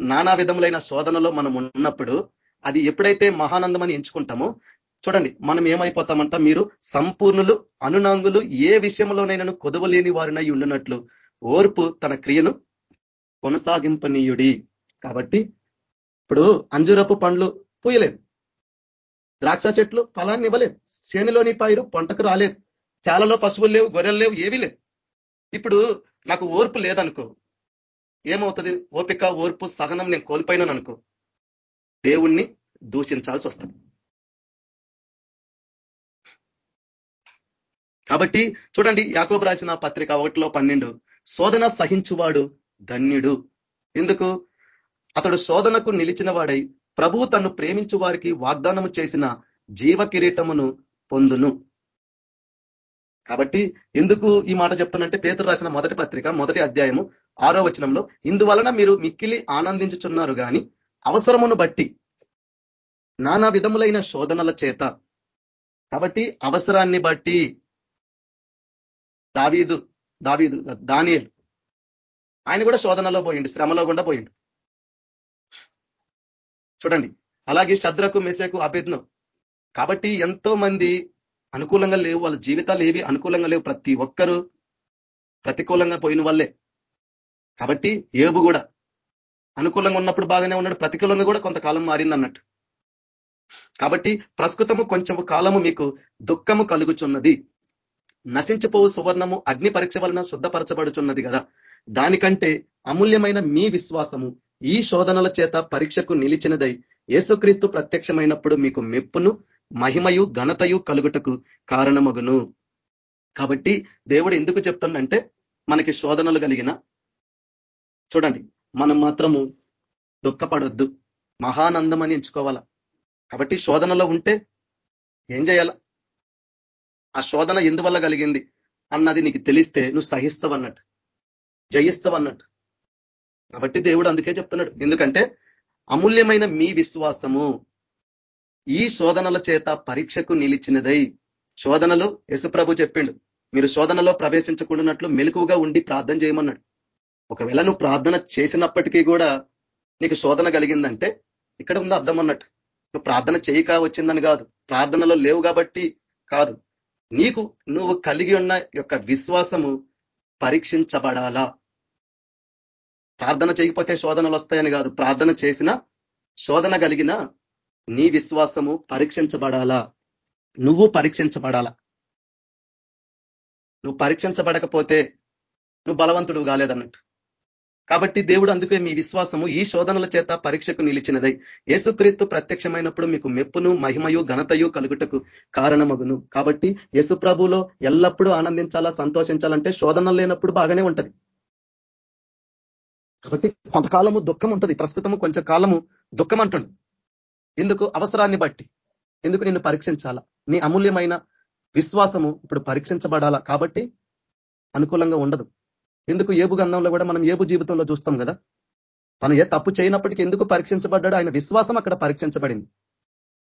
నానా విధములైన శోధనలో మనం ఉన్నప్పుడు అది ఎప్పుడైతే మహానందం అని ఎంచుకుంటామో చూడండి మనం ఏమైపోతామంట మీరు సంపూర్ణులు అనునాంగులు ఏ విషయంలోనైనా కొదవలేని వారినై ఉండినట్లు ఓర్పు తన క్రియను కొనసాగింపనీయుడి. కాబట్టి ఇప్పుడు అంజురపు పండ్లు పూయలేదు. ద్రాక్ష చెట్లు ఫలాన్ని ఇవ్వలేదు. చేనులోని పైరు పంటకు రాలేదు. చాలలో పశువులు లేవు గొర్రెలు లేవు ఏవి లేవు. ఇప్పుడు నాకు ఓర్పు లేదనుకో. ఏమవుతుంది? ఓపిక ఓర్పు సహనం నేను కోల్పోయినాను అనుకో. దేవుణ్ణి దూషించాల్సి వస్తుంది. కాబట్టి చూడండి యాకోబు రాసిన పత్రిక ఒకటిలో పన్నెండు. శోధన సహించువాడు ధన్యుడు. ఎందుకు? అతడు శోధనకు నిలిచిన వాడై ప్రభు తను ప్రేమించు వారికి వాగ్దానము చేసిన జీవ కిరీటమును పొందును. కాబట్టి ఎందుకు ఈ మాట చెప్తానంటే పేతురు రాసిన మొదటి పత్రిక మొదటి అధ్యాయము ఆరో వచనంలో ఇందువలన మీరు మిక్కిలి ఆనందించుచున్నారు కానీ అవసరమును బట్టి నానా విధములైన శోధనల చేత. కాబట్టి అవసరాన్ని బట్టి దావీదు దావీదు దానియలు ఆయన కూడా శోధనలో పోయిండు శ్రమలో గుండా పోయిండు. చూడండి అలాగే శద్రకు మెసేకు అభిజ్ఞం కాబట్టి ఎంతో మంది అనుకూలంగా లేవు వాళ్ళ జీవితాలు ఏవి అనుకూలంగా లేవు ప్రతి ఒక్కరూ ప్రతికూలంగా పోయిన వాళ్ళే. కాబట్టి ఏబు కూడా అనుకూలంగా ఉన్నప్పుడు బాగానే ఉన్నాడు ప్రతికూలంగా కూడా కొంతకాలం మారింది అన్నట్టు కాబట్టి ప్రస్తుతము కొంచెం కాలము మీకు దుఃఖము కలుగుచున్నది. నశించిపోవు సువర్ణము అగ్ని పరీక్ష వలన శుద్ధపరచబడుచున్నది కదా. దానికంటే అమూల్యమైన మీ విశ్వాసము ఈ శోధనల చేత పరీక్షకు నిలిచినదై యేసుక్రీస్తు ప్రత్యక్షమైనప్పుడు మీకు మెప్పును మహిమయు ఘనతయు కలుగుటకు కారణమగును. కాబట్టి దేవుడు ఎందుకు చెప్తుండంటే మనకి శోధనలు కలిగిన చూడండి మనం మాత్రము దుఃఖపడొద్దు మహానందం అని ఎంచుకోవాలా? కాబట్టి శోధనలో ఉంటే ఏం చేయాల? ఆ శోధన ఎందువల్ల కలిగింది? అన్నది నీకు తెలిస్తే నువ్వు సహిస్తావు అన్నట్టు జయిస్తావు అన్నట్టు కాబట్టి దేవుడు అందుకే చెప్తున్నాడు. ఎందుకంటే అమూల్యమైన మీ విశ్వాసము ఈ శోధనల చేత పరీక్షకు నిలిచినదై శోధనలు యశుప్రభు చెప్పిండు మీరు శోధనలో ప్రవేశించకుండానట్లు మెలకుగా ఉండి ప్రార్థన చేయమన్నాడు. ఒకవేళ నువ్వు ప్రార్థన చేసినప్పటికీ కూడా నీకు శోధన కలిగిందంటే ఇక్కడ ఉంది అర్థం అన్నట్టు. నువ్వు ప్రార్థన చేయక వచ్చిందని కాదు ప్రార్థనలో లేవు కాబట్టి కాదు. నీకు నువ్వు కలిగి ఉన్న యొక్క విశ్వాసము పరీక్షించబడాలా? ప్రార్థన చేయకపోతే శోధనలు వస్తాయని కాదు ప్రార్థన చేసిన శోధన కలిగిన నీ విశ్వాసము పరీక్షించబడాలా? నువ్వు పరీక్షించబడాలా? నువ్వు పరీక్షించబడకపోతే నువ్వు బలవంతుడు కాలేదన్నట్టు. కాబట్టి దేవుడు అందుకే మీ విశ్వాసము ఈ శోధనల చేత పరీక్షకు నిలిచినదై. యేసుక్రీస్తు ప్రత్యక్షమైనప్పుడు మీకు మెప్పును మహిమయు ఘనతయు కలుగుటకు కారణమగును. కాబట్టి యేసు ప్రభులో ఎల్లప్పుడూ ఆనందించాలా సంతోషించాలంటే శోధన లేనప్పుడు బాగానే ఉంటది. కాబట్టి కొంతకాలము దుఃఖం ఉంటుంది. ప్రస్తుతము కొంచెం కాలము దుఃఖం అంటుండు. ఎందుకు అవసరాన్ని బట్టి ఎందుకు నిన్ను పరీక్షించాలా? నీ అమూల్యమైన విశ్వాసము ఇప్పుడు పరీక్షించబడాలా? కాబట్టి అనుకూలంగా ఉండదు. ఎందుకు ఏబు గంధంలో కూడా మనం ఏబు జీవితంలో చూస్తాం కదా? తను ఏ తప్పు చేయనప్పటికీ ఎందుకు పరీక్షించబడ్డాడు ఆయన విశ్వాసం అక్కడ పరీక్షించబడింది.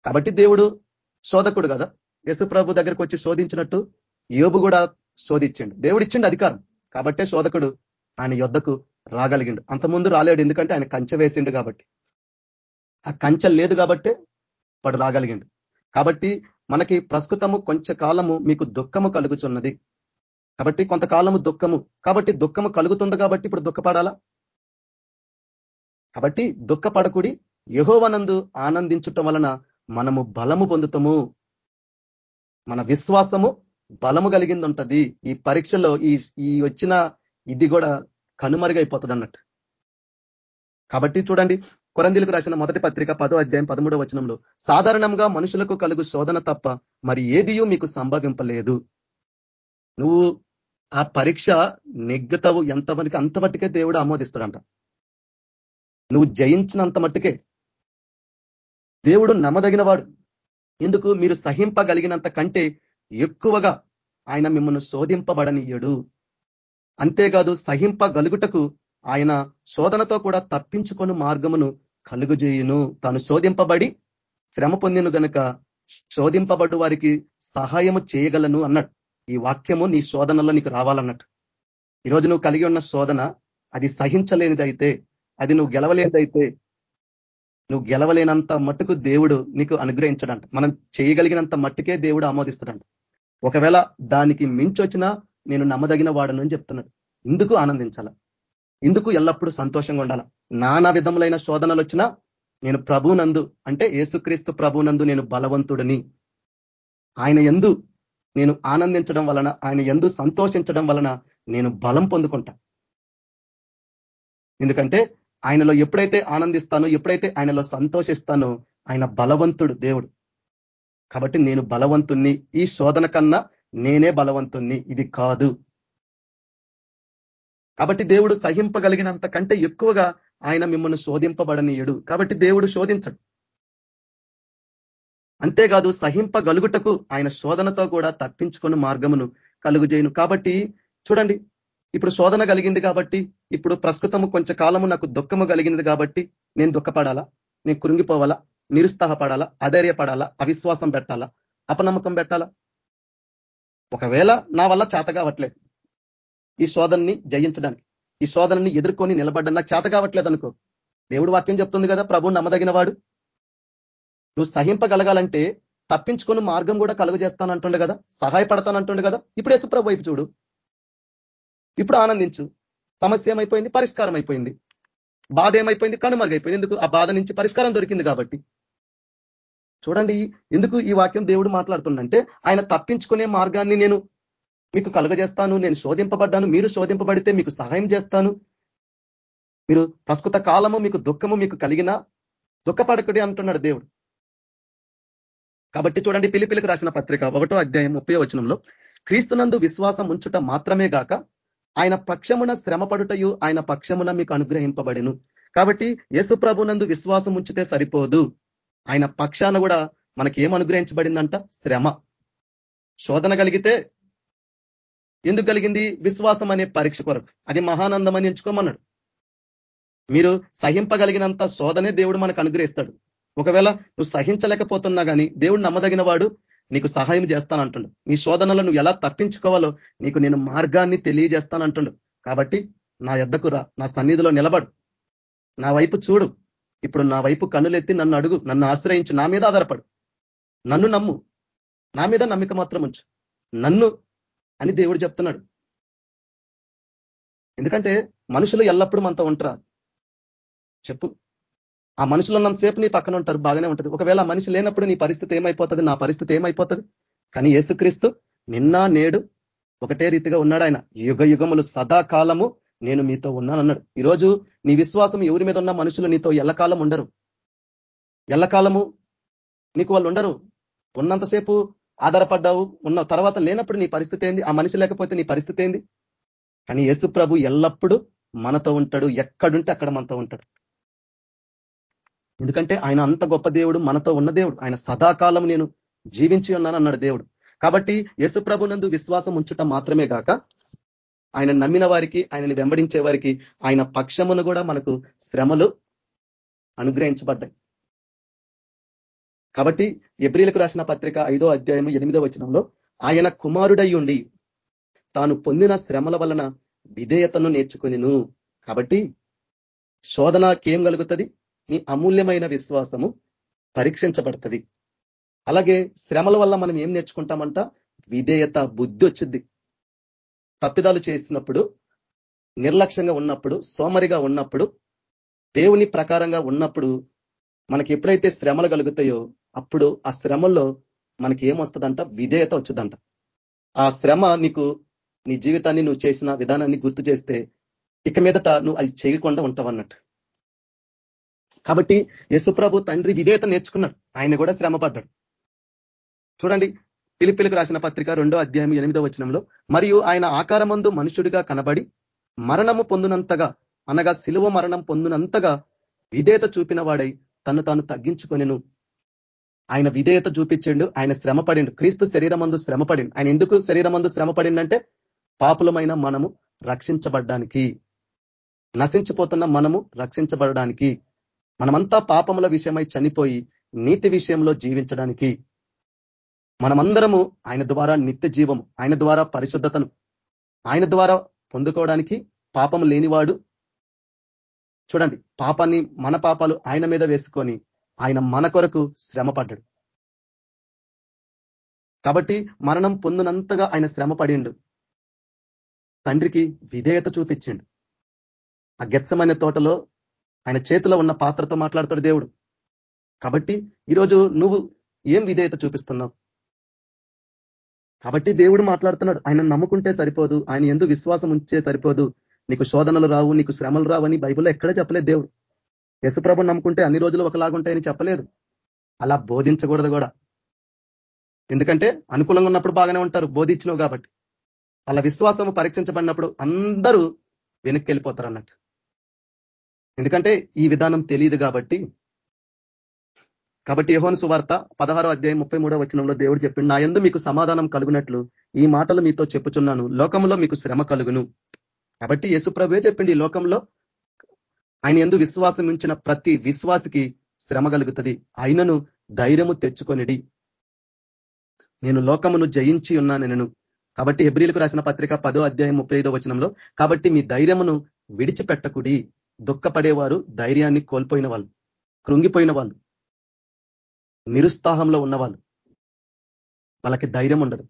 కాబట్టి దేవుడు శోధకుడు కదా? యశు ప్రభు దగ్గరికి వచ్చి శోధించినట్టు యోబు కూడా శోధించిండు. దేవుడు ఇచ్చిండు అధికారం. కాబట్టే శోధకుడు ఆయన యొద్దకు రాగలిగిండు. అంతకుముందు రాలేడు. ఎందుకంటే ఆయన కంచె వేసిండు కాబట్టి. ఆ కంచె లేదు కాబట్టే వాడు రాగలిగిండు. కాబట్టి మనకి ప్రస్తుతము కొంచెం కాలము మీకు దుఃఖము కలుగుచున్నది. కాబట్టి కొంతకాలము దుఃఖము. కాబట్టి దుఃఖము కలుగుతుంది కాబట్టి ఇప్పుడు దుఃఖపడాలా? కాబట్టి దుఃఖపడకుడి యహోవనందు ఆనందించటం వలన మనము బలము పొందుతాము. మన విశ్వాసము బలము కలిగింది ఉంటది ఈ పరీక్షలో ఈ ఈ వచ్చిన ఇది కూడా కనుమరుగైపోతుంది అన్నట్టు కాబట్టి చూడండి కొరందీలకు రాసిన మొదటి పత్రిక పదో అధ్యాయం పదమూడో వచనంలో సాధారణంగా మనుషులకు కలుగు శోధన తప్ప మరి ఏదియూ మీకు సంభవింపలేదు. నువ్వు ఆ పరీక్ష నెగ్గుతావు ఎంతవరకు అంతమట్టుకే దేవుడు ఆమోదిస్తాడంట. నువ్వు జయించినంత మట్టుకే దేవుడు నమ్మదగిన వాడు ఎందుకు మీరు సహింపగలిగినంత కంటే ఎక్కువగా ఆయన మిమ్మల్ని శోధింపబడనీయడు. అంతేకాదు సహింపగలుగుటకు ఆయన శోధనతో కూడా తప్పించుకొని మార్గమును కలుగుజేయును. తాను శోధింపబడి శ్రమ పొందిను గనుక శోధింపబడు వారికి సహాయము చేయగలను అన్నట్టు. ఈ వాక్యము నీ శోధనలో నీకు రావాలన్నట్టు. ఈరోజు నువ్వు కలిగి ఉన్న శోధన అది సహించలేనిదైతే అది నువ్వు గెలవలేనిదైతే నువ్వు గెలవలేనంత మట్టుకు దేవుడు నీకు అనుగ్రహించడంట. మనం చేయగలిగినంత మట్టుకే దేవుడు ఆమోదిస్తాడంట. ఒకవేళ దానికి మించొచ్చినా నేను నమ్మదగిన వాడను అని చెప్తున్నాడు. ఇందుకు ఆనందించాల. ఇందుకు ఎల్లప్పుడూ సంతోషంగా ఉండాల? నానా విధములైన శోధనలు వచ్చినా నేను ప్రభునందు అంటే ఏసుక్రీస్తు ప్రభునందు నేను బలవంతుడిని. ఆయన ఎందు నేను ఆనందించడం వలన ఆయన ఎందు సంతోషించడం వలన నేను బలం పొందుకుంటా. ఎందుకంటే ఆయనలో ఎప్పుడైతే ఆనందిస్తానో ఎప్పుడైతే ఆయనలో సంతోషిస్తానో ఆయన బలవంతుడు దేవుడు. కాబట్టి నేను బలవంతుణ్ణి ఈ శోధన కన్నా నేనే బలవంతుణ్ణి ఇది కాదు. కాబట్టి దేవుడు సహింపగలిగినంత కంటే ఎక్కువగా ఆయన మిమ్మల్ని శోధింపబడనీయుడు. కాబట్టి దేవుడు శోధించడు. అంతేకాదు సహింపగలుగుటకు ఆయన శోధనతో కూడా తప్పించుకొని మార్గమును కలుగుజేయను. కాబట్టి చూడండి ఇప్పుడు శోధన కలిగింది కాబట్టి ఇప్పుడు ప్రస్తుతము కొంచెం కాలము నాకు దుఃఖము కలిగింది కాబట్టి నేను దుఃఖపడాలా? నేను కృంగిపోవాలా నిరుత్సాహపడాలా? అధైర్యపడాలా? అవిశ్వాసం పెట్టాలా? అపనమ్మకం పెట్టాలా? ఒకవేళ నా వల్ల చేత కావట్లేదు. ఈ శోధనని జయించడానికి ఈ శోధనని ఎదుర్కొని నిలబడ్డన్నా నాకు చేత కావట్లేదు అనుకో దేవుడు వాక్యం చెప్తుంది కదా ప్రభు నమ్మదగిన వాడు నువ్వు సహింపగలగాలంటే తప్పించుకుని మార్గం కూడా కలుగజేస్తానంటుండే కదా సహాయపడతానంటుండే కదా. ఇప్పుడు యేసుప్రభు వైపు చూడు. ఇప్పుడు ఆనందించు. సమస్య ఏమైపోయింది? పరిష్కారం అయిపోయింది. బాధ ఏమైపోయింది? కనుమరుగైపోయింది ఎందుకు? ఆ బాధ నుంచి పరిష్కారం దొరికింది కాబట్టి. చూడండి ఎందుకు ఈ వాక్యం దేవుడు మాట్లాడుతుండంటే ఆయన తప్పించుకునే మార్గాన్ని నేను మీకు కలుగజేస్తాను నేను శోధింపబడ్డాను మీరు శోధింపబడితే మీకు సహాయం చేస్తాను. మీరు ప్రస్తుత కాలము మీకు దుఃఖము మీకు కలిగిన దుఃఖపడకడి అంటున్నాడు దేవుడు. కాబట్టి చూడండి పిలిపిలికి రాసిన పత్రిక ఒకటో అధ్యాయం ముప్పై వచనంలో క్రీస్తునందు విశ్వాసం ఉంచుట మాత్రమే గాక ఆయన పక్షమున శ్రమపడుటయు ఆయన పక్షమున మీకు అనుగ్రహింపబడిను. కాబట్టి యేసు ప్రభునందు విశ్వాసం ఉంచితే సరిపోదు. ఆయన పక్షాన కూడా మనకి ఏం అనుగ్రహించబడిందంట? శ్రమ. శోధన కలిగితే ఎందుకు కలిగింది? విశ్వాసం అనే పరీక్ష కొరకు. అది మహానందం అని ఎంచుకోమన్నాడు. మీరు సహింపగలిగినంత శోధనే దేవుడు మనకు అనుగ్రహిస్తాడు. ఒకవేళ నువ్వు సహించలేకపోతున్నా కానీ దేవుడు నమ్మదగిన వాడు నీకు సహాయం చేస్తానంటుండు. నీ శోధనలో నువ్వు ఎలా తప్పించుకోవాలో నీకు నేను మార్గాన్ని తెలియజేస్తానంటుండు. కాబట్టి నా ఎద్దకు రా నా సన్నిధిలో నిలబడు. నా వైపు చూడు. ఇప్పుడు నా వైపు కన్నులెత్తి నన్ను అడుగు. నన్ను ఆశ్రయించు. నా మీద ఆధారపడు. నన్ను నమ్ము. నా మీద నమ్మిక మాత్రం ఉంచు. నన్ను అని దేవుడు చెప్తున్నాడు. ఎందుకంటే మనుషులు ఎల్లప్పుడూ మనతో ఉంటారా? చెప్పు. ఆ మనుషులు ఉన్నంతసేపు నీ పక్కన ఉంటారు బాగానే ఉంటుంది. ఒకవేళ మనిషి లేనప్పుడు నీ పరిస్థితి ఏమైపోతుంది? నా పరిస్థితి ఏమైపోతుంది? కానీ యేసుక్రీస్తు నిన్న నేడు ఒకటే రీతిగా ఉన్నాడు ఆయన. యుగ యుగములు సదాకాలము నేను మీతో ఉన్నానన్నాడు. ఈరోజు నీ విశ్వాసం ఎవరి మీద ఉన్న మనుషులు నీతో ఎల్లకాలం ఉండరు. ఎల్లకాలము నీకు వాళ్ళు ఉండరు. ఉన్నంతసేపు ఆధారపడ్డావు ఉన్న తర్వాత లేనప్పుడు నీ పరిస్థితి ఏంది? ఆ మనిషి లేకపోతే నీ పరిస్థితి ఏంది? కానీ యేసు ప్రభు ఎల్లప్పుడూ మనతో ఉంటాడు ఎక్కడుంటే అక్కడ మనతో ఉంటాడు. ఎందుకంటే ఆయన అంత గొప్ప దేవుడు మనతో ఉన్న దేవుడు. ఆయన సదాకాలం నేను జీవించి ఉన్నాను అన్నాడు దేవుడు. కాబట్టి ప్రభు నందు విశ్వాసం ఉంచుట మాత్రమే కాక ఆయన నమ్మిన వారికి ఆయనని వెంబడించే వారికి ఆయన పక్షమును కూడా మనకు శ్రమలు అనుగ్రహించబడ్డాయి. కాబట్టి ఎబ్రిలకు రాసిన పత్రిక ఐదో అధ్యాయం ఎనిమిదో వచనంలో ఆయన కుమారుడై ఉండి తాను పొందిన శ్రమల వలన విధేయతను నేర్చుకునిను. కాబట్టి శోధనకేం కలుగుతుంది? నీ అమూల్యమైన విశ్వాసము పరీక్షించబడుతుంది. అలాగే శ్రమల వల్ల మనం ఏం నేర్చుకుంటామంట? విధేయత బుద్ధి వచ్చింది తప్పిదాలు చేసినప్పుడు నిర్లక్ష్యంగా ఉన్నప్పుడు సోమరిగా ఉన్నప్పుడు దేవుని ప్రకారంగా ఉన్నప్పుడు మనకి ఎప్పుడైతే శ్రమలు కలుగుతాయో అప్పుడు ఆ శ్రమలో మనకి ఏమొస్తుందంట విధేయత వచ్చిందంట. ఆ శ్రమ నీకు నీ జీవితాన్ని నువ్వు చేసిన విధానాన్ని గుర్తు చేస్తే ఇక మీదట నువ్వు అది చేయకుండా ఉంటావు అన్నట్టు కాబట్టి యశుప్రభు తండ్రి విధేయత నేర్చుకున్నాడు. ఆయన కూడా శ్రమ పడ్డాడు చూడండి పిలిపిలకు రాసిన పత్రిక రెండో అధ్యాయం ఎనిమిదో వచనంలో మరియు ఆయన ఆకారమందు మనుషుడిగా కనబడి మరణము పొందినంతగా అనగా శిలువ మరణం పొందినంతగా విధేయత చూపిన వాడై తను తాను తగ్గించుకొనిను. ఆయన విధేయత చూపించిండు ఆయన శ్రమ పడిండు. క్రీస్తు శరీరమందు శ్రమ పడిండు. ఆయన ఎందుకు శరీరమందు శ్రమ పడిండంటే పాపులమైన మనము రక్షించబడ్డానికి నశించిపోతున్న మనము రక్షించబడడానికి మనమంతా పాపముల విషయమై చనిపోయి నీతి విషయంలో జీవించడానికి. మనమందరము ఆయన ద్వారా నిత్య జీవము ఆయన ద్వారా పరిశుద్ధతను ఆయన ద్వారా పొందుకోవడానికి పాపం లేనివాడు. చూడండి పాపాన్ని మన పాపాలు ఆయన మీద వేసుకొని ఆయన మన కొరకు శ్రమ పడ్డాడు కాబట్టి మరణం పొందినంతగా ఆయన శ్రమ పడిండు తండ్రికి విధేయత చూపించిండు. ఆ గెత్సమైన తోటలో ఆయన చేతిలో ఉన్న పాత్రతో మాట్లాడతాడు దేవుడు. కాబట్టి ఈరోజు నువ్వు ఏం విధేయత చూపిస్తున్నావు? కాబట్టి దేవుడు మాట్లాడుతున్నాడు. ఆయన నమ్ముకుంటే సరిపోదు. ఆయన ఎందు విశ్వాసం ఉంచే సరిపోదు. నీకు శోధనలు రావు నీకు శ్రమలు రావు అని బైబిల్లో ఎక్కడ చెప్పలేదు దేవుడు. యశుప్రభు నమ్ముకుంటే అన్ని రోజులు ఒకలాగుంటాయని చెప్పలేదు. అలా బోధించకూడదు కూడా. ఎందుకంటే అనుకూలంగా ఉన్నప్పుడు బాగానే ఉంటారు బోధించినవు కాబట్టి. వాళ్ళ విశ్వాసం పరీక్షించబడినప్పుడు అందరూ వెనక్కి వెళ్ళిపోతారు అన్నట్టు. ఎందుకంటే ఈ విధానం తెలియదు కాబట్టి. కాబట్టి యహోన్ సువార్త పదహారో అధ్యాయం ముప్పై మూడో వచనంలో దేవుడు చెప్పిండు నా ఎందు మీకు సమాధానం కలుగునట్లు ఈ మాటలు మీతో చెప్పుచున్నాను. లోకంలో మీకు శ్రమ కలుగును. కాబట్టి యేసుప్రభే చెప్పిండి ఈ లోకంలో ఆయన ఎందు విశ్వాసం ఉంచిన ప్రతి విశ్వాసికి శ్రమ కలుగుతుంది. ఆయనను ధైర్యము తెచ్చుకొనిడి. నేను లోకమును జయించి ఉన్నాను నేను కాబట్టి హెబ్రిలకు రాసిన పత్రిక పదో అధ్యాయం ముప్పై ఐదో వచనంలో కాబట్టి మీ ధైర్యమును విడిచిపెట్టకుడి. దుఃఖపడేవారు ధైర్యాన్ని కోల్పోయిన వాళ్ళు కృంగిపోయిన వాళ్ళు నిరుత్సాహంలో ఉన్నవాళ్ళు. వాళ్ళకి ధైర్యం ఉండదు.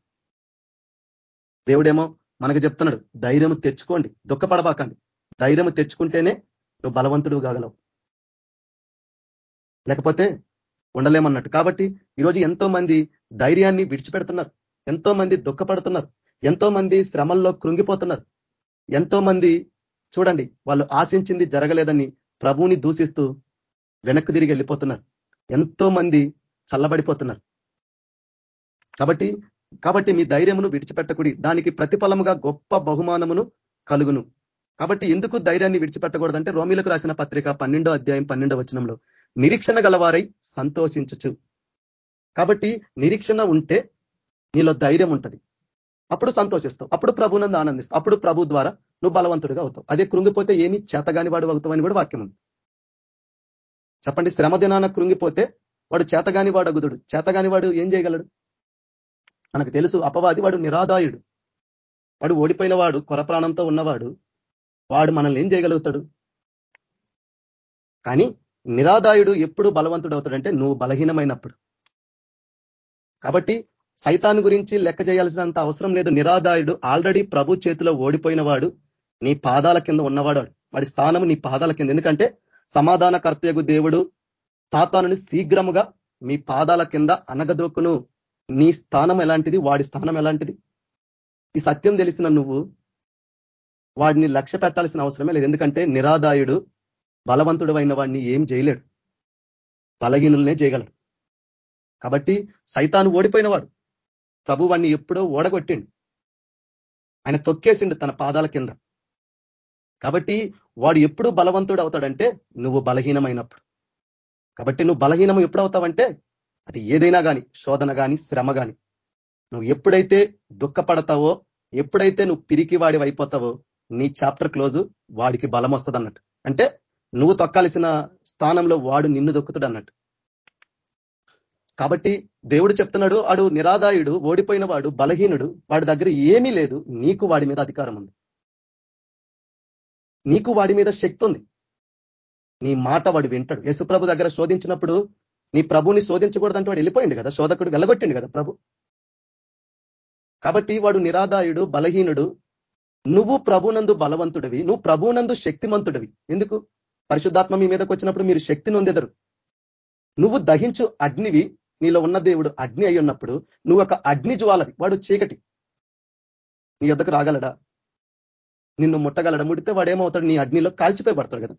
దేవుడేమో మనకు చెప్తున్నాడు ధైర్యం తెచ్చుకోండి దుఃఖపడబాకండి. ధైర్యం తెచ్చుకుంటేనే నువ్వు బలవంతుడు కాగలవు. లేకపోతే ఉండలేమన్నట్టు. కాబట్టి ఈరోజు ఎంతో మంది ధైర్యాన్ని విడిచిపెడుతున్నారు. ఎంతో మంది దుఃఖపడుతున్నారు. ఎంతో మంది శ్రమల్లో కృంగిపోతున్నారు. ఎంతో మంది చూడండి వాళ్ళు ఆశించింది జరగలేదని ప్రభువుని దూషిస్తూ వెనక్కు తిరిగి వెళ్ళిపోతున్నారు. ఎంతో మంది చల్లబడిపోతున్నారు. కాబట్టి కాబట్టి మీ ధైర్యమును విడిచిపెట్టకుడి దానికి ప్రతిఫలముగా గొప్ప బహుమానమును కలుగును. కాబట్టి ఎందుకు ధైర్యాన్ని విడిచిపెట్టకూడదంటే రోమిలకు రాసిన పత్రిక పన్నెండో అధ్యాయం పన్నెండో వచనంలో నిరీక్షణ గలవారై సంతోషించచ్చు కాబట్టి నిరీక్షణ ఉంటే నీలో ధైర్యం ఉంటుంది. అప్పుడు సంతోషిస్తావు అప్పుడు ప్రభునందు ఆనందిస్తావు అప్పుడు ప్రభు ద్వారా నువ్వు బలవంతుడిగా అవుతావు. అదే కృంగిపోతే ఏమి? చేతగాని వాడు అవుతావని కూడా వాక్యం ఉంది. చెప్పండి శ్రమ దినాన కృంగిపోతే వాడు చేతగాని వాడు అగుదుడు. చేతగాని వాడు ఏం చేయగలడు? మనకు తెలుసు అపవాది వాడు నిరాదాయుడు. వాడు ఓడిపోయిన వాడు కొర ప్రాణంతో ఉన్నవాడు వాడు మనల్ని ఏం చేయగలుగుతాడు? కానీ నిరాదాయుడు ఎప్పుడు బలవంతుడు అవుతాడంటే నువ్వు బలహీనమైనప్పుడు. కాబట్టి సైతాన్ గురించి లెక్క చేయాల్సినంత అవసరం లేదు. నిరాదాయుడు ఆల్రెడీ ప్రభు చేతిలో ఓడిపోయిన వాడు నీ పాదాల కింద ఉన్నవాడు వాడి. స్థానం నీ పాదాల కింద. ఎందుకంటే సమాధాన కర్తయ్యగు దేవుడు తాతానుని శీఘ్రముగా మీ పాదాల కింద అనగదొక్కును. నీ స్థానం ఎలాంటిది? వాడి స్థానం ఎలాంటిది? ఈ సత్యం తెలిసిన నువ్వు వాడిని లక్ష్య పెట్టాల్సిన అవసరమే లేదు. ఎందుకంటే నిరాదాయుడు బలవంతుడు అయిన వాడిని ఏం చేయలేడు. బలహీనులనే చేయగలడు. కాబట్టి సైతాను ఓడిపోయినవాడు. ప్రభు వాడిని ఎప్పుడో ఓడగొట్టిండు. ఆయన తొక్కేసిండు తన పాదాల కింద. కాబట్టి వాడు ఎప్పుడు బలవంతుడు అవుతాడంటే నువ్వు బలహీనమైనప్పుడు. కాబట్టి నువ్వు బలహీనం ఎప్పుడు అవుతావంటే అది ఏదైనా కానీ శోధన కానీ శ్రమ కానీ నువ్వు ఎప్పుడైతే దుఃఖపడతావో ఎప్పుడైతే నువ్వు పిరికి వాడి అయిపోతావో నీ చాప్టర్ క్లోజ్ వాడికి బలం వస్తుంది అన్నట్టు అంటే నువ్వు తొక్కాల్సిన స్థానంలో వాడు నిన్ను దొక్కుతాడు అన్నట్టు కాబట్టి దేవుడు చెప్తున్నాడు వాడు నిరాదాయుడు ఓడిపోయిన వాడు బలహీనుడు వాడి దగ్గర ఏమీ లేదు నీకు వాడి మీద అధికారం ఉంది. నీకు వాడి మీద శక్తి ఉంది. నీ మాట వాడు వింటాడు. యశుప్రభు దగ్గర శోధించినప్పుడు నీ ప్రభుని శోధించకూడదంటే వాడు వెళ్ళిపోయింది కదా శోధకుడు వెళ్ళగొట్టిండు కదా ప్రభు. కాబట్టి వాడు నిరాదాయుడు బలహీనుడు నువ్వు ప్రభునందు బలవంతుడివి నువ్వు ప్రభునందు శక్తిమంతుడివి. ఎందుకు? పరిశుద్ధాత్మ మీ మీదకి వచ్చినప్పుడు మీరు శక్తిని నొందెదరు. నువ్వు దహించు అగ్నివి నీలో ఉన్న దేవుడు అగ్ని అయి ఉన్నప్పుడు నువ్వు ఒక అగ్ని జ్వాలవి వాడు చీకటి. నీ యొద్దకు రాగలడా? నిన్ను ముట్టగలడా? ముడితే వాడు ఏమవుతాడు నీ అగ్నిలో కాల్చిపోయబడతాడు కదా.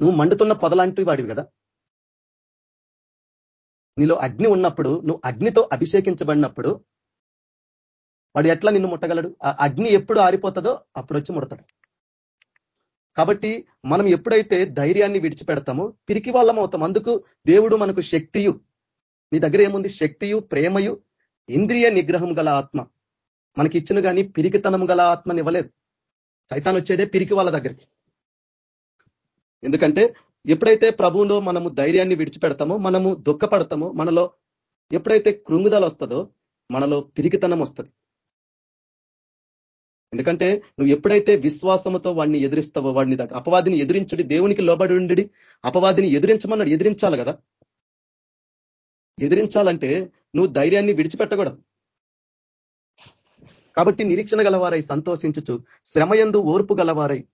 నువ్వు మండుతున్న పొదలాంటివి వాడివి కదా. నీలో అగ్ని ఉన్నప్పుడు నువ్వు అగ్నితో అభిషేకించబడినప్పుడు వాడు ఎట్లా నిన్ను ముట్టగలడు? ఆ అగ్ని ఎప్పుడు ఆరిపోతుందో అప్పుడు వచ్చి ముడతాడు. కాబట్టి మనం ఎప్పుడైతే ధైర్యాన్ని విడిచిపెడతామో పిరికి వాళ్ళం అవుతాం. అందుకు దేవుడు మనకు శక్తియు నీ దగ్గర ఏముంది? శక్తియు ప్రేమయు ఇంద్రియ నిగ్రహం గల ఆత్మ. మనకి ఇచ్చిన కానీ పిరికితనం గల ఆత్మని ఇవ్వలేదు. సైతాన్ వచ్చేదే పిరికి వాళ్ళ దగ్గరికి. ఎందుకంటే ఎప్పుడైతే ప్రభువులో మనము ధైర్యాన్ని విడిచిపెడతామో మనము దుఃఖపడతామో మనలో ఎప్పుడైతే కృంగుదల వస్తుందో మనలో పిరికితనం వస్తుంది. ఎందుకంటే నువ్వు ఎప్పుడైతే విశ్వాసంతో వాడిని ఎదిరిస్తావో వాడిని అపవాదిని ఎదిరించడి దేవునికి లోబడి ఉండి అపవాదిని ఎదిరించమన్నాడు ఎదిరించాలి కదా? ఎదిరించాలంటే నువ్వు ధైర్యాన్ని విడిచిపెట్టకూడదు. కాబట్టి నిరీక్షణ గలవారై సంతోషించుచు శ్రమయందు ఓర్పు గలవారై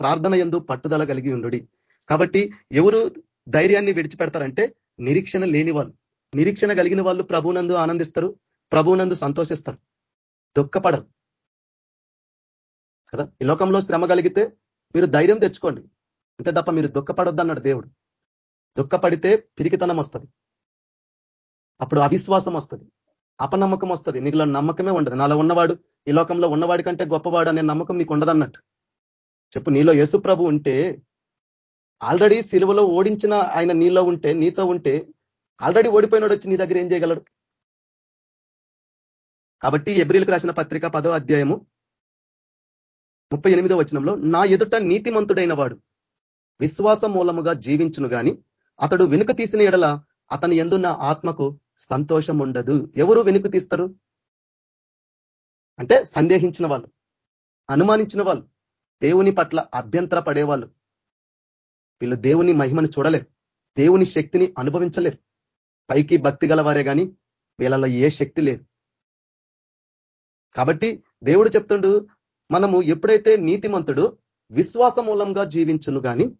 ప్రార్థన ఎందు పట్టుదల కలిగి ఉండు కాబట్టి ఎవరు ధైర్యాన్ని విడిచిపెడతారంటే నిరీక్షణ లేని వాళ్ళు నిరీక్షణ కలిగిన వాళ్ళు ప్రభునందు ఆనందిస్తారు ప్రభునందు సంతోషిస్తారు. దుఃఖపడరు. కదా? ఈ లోకంలో శ్రమ కలిగితే మీరు ధైర్యం తెచ్చుకోండి. అంతే తప్ప మీరు దుఃఖపడొద్దు అన్నాడు దేవుడు. దుఃఖపడితే పిరికితనం వస్తుంది. అప్పుడు అవిశ్వాసం వస్తుంది. అపనమ్మకం వస్తుంది. నీకులో నమ్మకమే ఉండదు. నాలో ఉన్నవాడు ఈ లోకంలో ఉన్నవాడి కంటే గొప్పవాడు అనే నమ్మకం నీకు ఉండదన్నట్టు. చెప్పు నీలో యేసు ప్రభు ఉంటే ఆల్రెడీ సిలువలో ఓడించిన ఆయన నీలో ఉంటే నీతో ఉంటే ఆల్రెడీ ఓడిపోయినాడు వచ్చి నీ దగ్గర ఏం చేయగలడు? కాబట్టి ఎబ్రిల్కి రాసిన పత్రిక పదో అధ్యాయము ముప్పై ఎనిమిదో వచనంలో నా ఎదుట నీతిమంతుడైన వాడు విశ్వాస మూలముగా జీవించును గాని అతడు వెనుక తీసిన ఎడల అతని ఎందున్న ఆత్మకు సంతోషం ఉండదు ఎవరు వెనుక తీస్తారు? అంటే సందేహించిన వాళ్ళు అనుమానించిన వాళ్ళు దేవుని పట్ల అభ్యంతర పడేవాళ్ళు. వీళ్ళు దేవుని మహిమను చూడలేరు దేవుని శక్తిని అనుభవించలేరు. పైకి భక్తి గలవారే కానీ వీళ్ళలో ఏ శక్తి లేదు. కాబట్టి దేవుడు చెప్తుండు మనము ఎప్పుడైతే నీతిమంతుడు విశ్వాస మూలంగా జీవించును గాని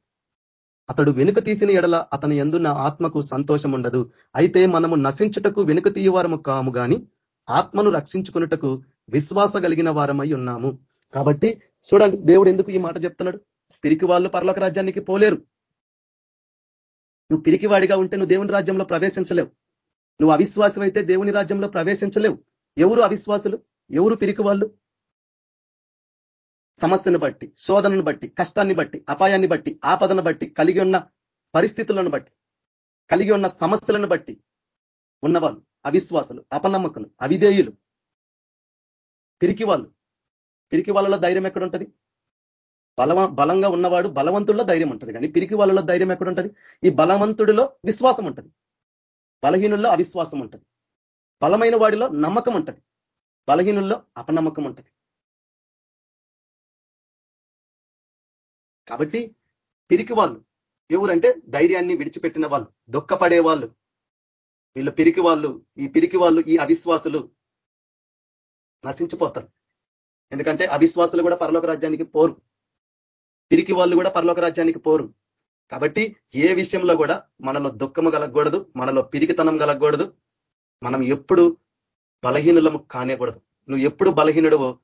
అతడు వెనుక తీసిన ఎడల అతని ఎందున్న ఆత్మకు సంతోషం ఉండదు. అయితే మనము నశించుటకు వెనుక తీయవారము కాము గాని ఆత్మను రక్షించుకున్నటకు విశ్వాస కలిగిన వారమై ఉన్నాము. కాబట్టి చూడండి దేవుడు ఎందుకు ఈ మాట చెప్తున్నాడు? పిరికి వాళ్ళు పరలోక రాజ్యానికి పోలేరు. నువ్వు పిరికివాడిగా ఉంటే నువ్వు దేవుని రాజ్యంలో ప్రవేశించలేవు. నువ్వు అవిశ్వాసం అయితే దేవుని రాజ్యంలో ప్రవేశించలేవు. ఎవరు అవిశ్వాసులు? ఎవరు పిరికి వాళ్ళు? సమస్యను బట్టి శోధనను బట్టి కష్టాన్ని బట్టి అపాయాన్ని బట్టి ఆపదను బట్టి కలిగి ఉన్న పరిస్థితులను బట్టి కలిగి ఉన్న సమస్యలను బట్టి ఉన్నవాళ్ళు అవిశ్వాసులు అపనమ్మకులు అవిధేయులు. పిరికి వాళ్ళు పిరికి వాళ్ళలో ధైర్యం ఎక్కడుంటది? బలవ బలంగా ఉన్నవాడు బలవంతుల్లో ధైర్యం ఉంటుంది. కానీ పిరికి వాళ్ళలో ధైర్యం ఎక్కడుంటది? ఈ బలవంతుడిలో విశ్వాసం ఉంటుంది. బలహీనుల్లో అవిశ్వాసం ఉంటుంది. బలమైన వాడిలో నమ్మకం ఉంటుంది. బలహీనుల్లో అపనమ్మకం ఉంటుంది. కాబట్టి పిరికి వాళ్ళు ఎవరంటే ధైర్యాన్ని విడిచిపెట్టిన వాళ్ళు దుఃఖపడే వాళ్ళు వీళ్ళు పిరికి వాళ్ళు ఈ పిరికి వాళ్ళు ఈ అవిశ్వాసులు నశించిపోతారు. ఎందుకంటే అవిశ్వాసులు కూడా పరలోక రాజ్యానికి పోరు. పిరికి వాళ్ళు కూడా పరలోక రాజ్యానికి పోరు. కాబట్టి ఏ విషయంలో కూడా మనలో దుఃఖము కలగకూడదు మనలో పిరికితనం కలగకూడదు. మనం ఎప్పుడు బలహీనులము కానేకూడదు. నువ్వు ఎప్పుడు బలహీనుడవో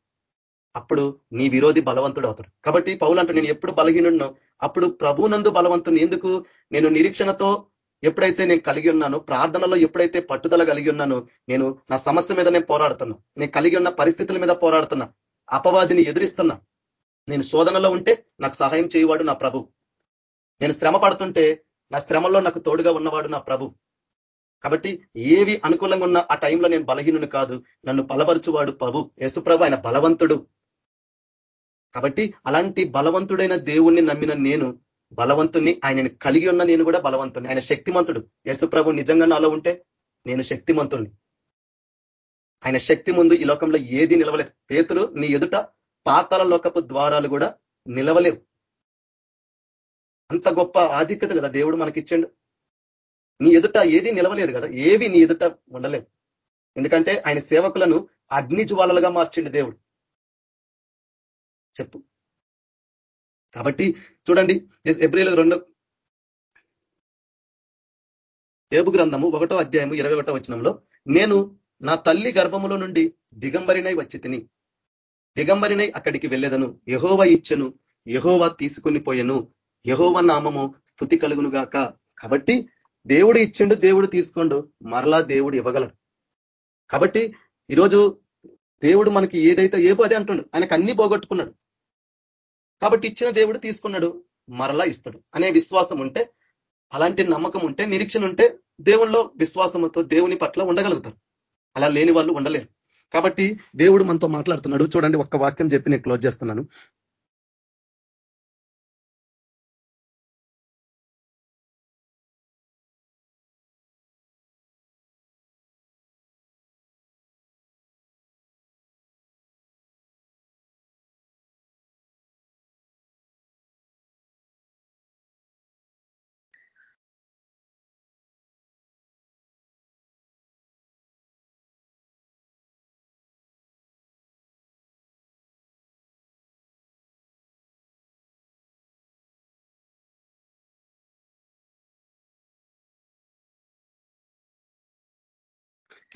అప్పుడు నీ విరోధి బలవంతుడు అవుతాడు. కాబట్టి పౌలు అంటూ నేను ఎప్పుడు బలహీనుడినో అప్పుడు ప్రభునందు బలవంతుని ఎందుకు? నేను నిరీక్షణతో ఎప్పుడైతే నేను కలిగి ఉన్నానో ప్రార్థనలో ఎప్పుడైతే పట్టుదల కలిగి ఉన్నానో నేను నా సమస్య మీద నేను పోరాడుతున్నా. నేను కలిగి ఉన్న పరిస్థితుల మీద పోరాడుతున్నా. అపవాదిని ఎదిరిస్తున్నా. నేను శోధనలో ఉంటే నాకు సహాయం చేయవాడు నా ప్రభు. నేను శ్రమ పడుతుంటే నా శ్రమలో నాకు తోడుగా ఉన్నవాడు నా ప్రభు. కాబట్టి ఏవి అనుకూలంగా ఉన్న ఆ టైంలో నేను బలహీనుని కాదు నన్ను బలపరచువాడు ప్రభు. యేసుప్రభు ఆయన బలవంతుడు. కాబట్టి అలాంటి బలవంతుడైన దేవుణ్ణి నమ్మిన నేను బలవంతుని ఆయనని కలిగి ఉన్న నేను కూడా బలవంతుని ఆయన శక్తిమంతుడు. యేసుప్రభు నిజంగా నాలో ఉంటే నేను శక్తిమంతుణ్ణి. ఆయన శక్తి ముందు ఈ లోకంలో ఏది నిలవలేదు. పేతులు నీ ఎదుట పాతాల లోకపు ద్వారాలు కూడా నిలవలేవు. అంత గొప్ప ఆధిక్యత కదా దేవుడు మనకిచ్చాడు. నీ ఎదుట ఏది నిలవలేదు కదా ఏవి నీ ఎదుట ఉండలేవు. ఎందుకంటే ఆయన సేవకులను అగ్ని జ్వాలలుగా మార్చిండు దేవుడు. చెప్పు. కాబట్టి చూడండి ఎబ్రిల్ రెండు ఏబు గ్రంథము ఒకటో అధ్యాయము ఇరవై ఒకటో వచనంలో నేను నా తల్లి గర్భములో నుండి దిగంబరినై వచ్చి తిని దిగంబరినై అక్కడికి వెళ్ళేదను. యహోవ ఇచ్చను యహోవ తీసుకుని పోయెను. యహోవ నామము స్థుతి కలుగును గాక. కాబట్టి దేవుడు ఇచ్చిండు దేవుడు తీసుకోండు మరలా దేవుడు ఇవ్వగలడు. కాబట్టి ఈరోజు దేవుడు మనకి ఏదైతే ఏపో అదే అంటుండు ఆయనకు అన్ని పోగొట్టుకున్నాడు. కాబట్టి ఇచ్చిన దేవుడు తీసుకున్నాడు మరలా ఇస్తాడు. అనే విశ్వాసం ఉంటే అలాంటి నమ్మకం ఉంటే నిరీక్షణ ఉంటే దేవుల్లో విశ్వాసంతో దేవుని పట్ల ఉండగలుగుతారు. అలా లేని వాళ్ళు ఉండలేరు. కాబట్టి దేవుడు మనతో మాట్లాడుతున్నాడు. చూడండి ఒక్క వాక్యం చెప్పి నేను క్లోజ్ చేస్తున్నాను.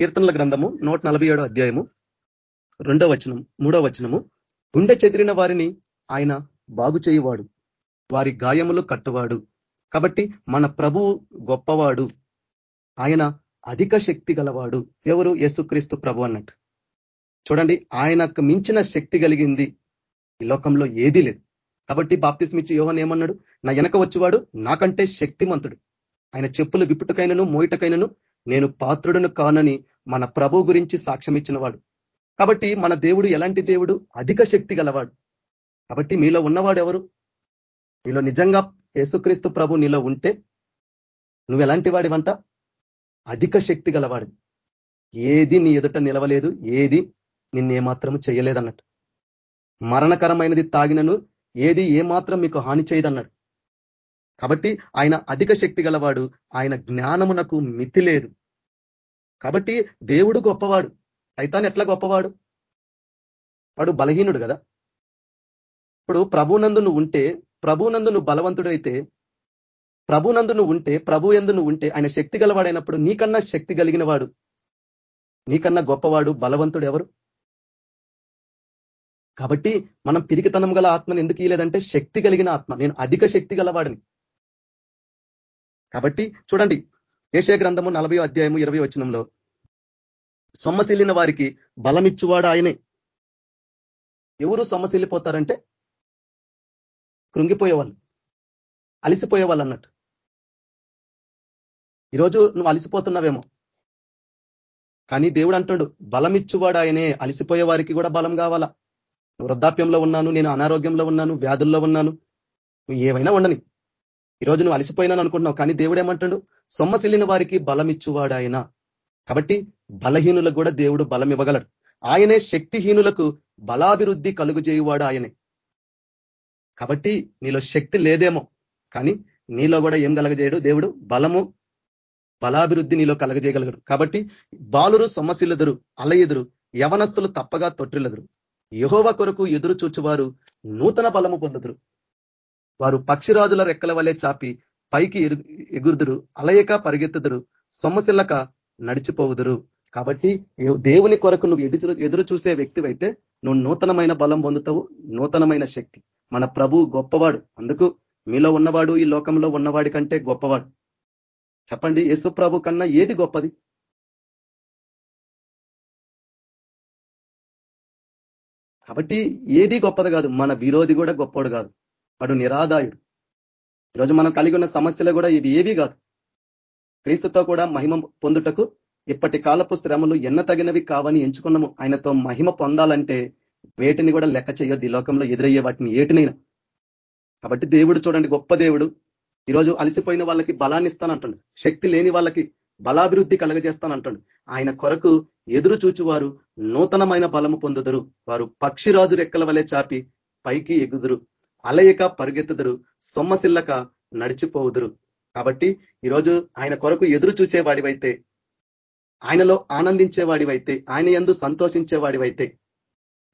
కీర్తనల గ్రంథము నూట అధ్యాయము రెండో వచనం మూడో వచనము. గుండె చెదిరిన వారిని ఆయన బాగు చేయువాడు వారి గాయములు కట్టువాడు. కాబట్టి మన ప్రభువు గొప్పవాడు ఆయన అధిక శక్తి గలవాడు. ఎవరు? యేసుక్రీస్తు ప్రభు అన్నట్టు. చూడండి ఆయనకు మించిన శక్తి కలిగింది ఈ లోకంలో ఏదీ లేదు. కాబట్టి బాప్తిస్మిచ్చి యోహన్ ఏమన్నాడు? నా వెనక వచ్చేవాడు నాకంటే శక్తిమంతుడు. ఆయన చెప్పులు విప్పుటకైనను మోయిటకైనను నేను పాత్రుడును కానని మన ప్రభు గురించి సాక్ష్యం ఇచ్చినవాడు కాబట్టి మన దేవుడు ఎలాంటి దేవుడు? అధిక శక్తి గలవాడు. కాబట్టి మీలో ఉన్నవాడు ఎవరు? మీలో నిజంగా యేసుక్రీస్తు ప్రభు నీలో ఉంటే నువ్వు ఎలాంటి వాడివంట అధిక శక్తి గలవాడు. ఏది నీ ఎదుట నిలవలేదు ఏది నిన్నేమాత్రము చేయలేదన్నట్టు. మరణకరమైనది తాగినను ఏది ఏమాత్రం మీకు హాని చేయదన్నాడు కాబట్టి ఆయన అధిక శక్తి గలవాడు. ఆయన జ్ఞానమునకు మితి లేదు. కాబట్టి దేవుడు గొప్పవాడు. సైతాన్ ఎట్లా గొప్పవాడు? వాడు బలహీనుడు కదా. ఇప్పుడు ప్రభునందు నువ్వు ఉంటే ప్రభునందు నువ్వు బలవంతుడైతే ప్రభునందు నువ్వు ఉంటే ప్రభు ఎందు నువ్వు ఉంటే ఆయన శక్తి గలవాడైనప్పుడు నీకన్నా శక్తి కలిగిన వాడు నీకన్నా గొప్పవాడు బలవంతుడు ఎవరు? కాబట్టి మనం పిరికితనం గల ఆత్మను ఎందుకు ఇయలేదంటే శక్తి కలిగిన ఆత్మ. నేను అధిక శక్తి గలవాడిని. కాబట్టి చూడండి ఏషయ గ్రంథము నలభై అధ్యాయము ఇరవై వచనంలో సొమ్మసిల్లిన వారికి బలమిచ్చువాడు ఆయనే. ఎవరు సొమ్మసిల్లిపోతారంటే? కృంగిపోయేవాళ్ళు అలిసిపోయేవాళ్ళు అన్నట్టు. ఈరోజు నువ్వు అలిసిపోతున్నావేమో. కానీ దేవుడు అంటాడు బలమిచ్చువాడు ఆయనే అలిసిపోయే వారికి కూడా బలం కావాలా. వృద్ధాప్యంలో ఉన్నాను నేను అనారోగ్యంలో ఉన్నాను వ్యాధుల్లో ఉన్నాను నువ్వు ఏవైనా ఉండని. ఈరోజు నువ్వు అలసిపోయినాను అనుకుంటున్నావు కానీ దేవుడు ఏమంటాడు? సొమ్మసిల్లిన వారికి బలం ఇచ్చువాడు ఆయన కాబట్టి బలహీనులకు కూడా దేవుడు బలం ఇవ్వగలడు. ఆయనే శక్తిహీనులకు బలాభివృద్ధి కలుగు చేయువాడు ఆయనే. కాబట్టి నీలో శక్తి లేదేమో కానీ నీలో కూడా ఏం కలగజేయడు? దేవుడు బలము బలాభివృద్ధి నీలో కలగజేయగలగడు కాబట్టి బాలురు సొమ్మసిల్లెదురు అలయెదురు యవనస్తులు తప్పగా తొట్టిల్లెదురు. యహోవ కొరకు ఎదురు చూచువారు నూతన బలము పొందుదురు. వారు పక్షిరాజుల రెక్కల వలె చాపి పైకి ఎగురుదురు అలయక పరిగెత్తుదురు సొమ్మసిల్లక నడిచిపోవుదురు. కాబట్టి దేవుని కొరకు నువ్వు ఎదురు ఎదురు చూసే వ్యక్తివైతే నువ్వు నూతనమైన బలం పొందుతావు నూతనమైన శక్తి. మన ప్రభు గొప్పవాడు. అందుకు మీలో ఉన్నవాడు ఈ లోకంలో ఉన్నవాడి కంటే గొప్పవాడు. చెప్పండి యేసు ప్రభు కన్నా ఏది గొప్పది? కాబట్టి ఏది గొప్పది కాదు మన విరోధి కూడా గొప్పవాడు కాదు. వాడు నిరాదాయుడు. ఈరోజు మనం కలిగి ఉన్న సమస్యలు కూడా ఇవి ఏవి కాదు. క్రీస్తుతో కూడా మహిమ పొందుటకు ఇప్పటి కాలపు శ్రమలు ఎన్న తగినవి కావని ఎంచుకున్నాము. ఆయనతో మహిమ పొందాలంటే వేటిని కూడా లెక్క చేయొద్దు. ఈ లోకంలో ఎదురయ్యే వాటిని ఏటినైనా. కాబట్టి దేవుడు చూడండి గొప్ప దేవుడు. ఈరోజు అలసిపోయిన వాళ్ళకి బలాన్ని ఇస్తానంటాడు శక్తి లేని వాళ్ళకి బలాభివృద్ధి కలగజేస్తానంటాడు ఆయన కొరకు ఎదురు చూచువారు నూతనమైన బలము పొందుదరు. వారు పక్షిరాజు రెక్కల వలె చాపి పైకి ఎగుదురు. అలయక పరుగెత్తుదరు సొమ్మసిల్లక నడిచిపోవుదురు. కాబట్టి ఈరోజు ఆయన కొరకు ఎదురు చూచేవాడివైతే ఆయనలో ఆనందించేవాడివైతే ఆయన ఎందు సంతోషించేవాడివైతే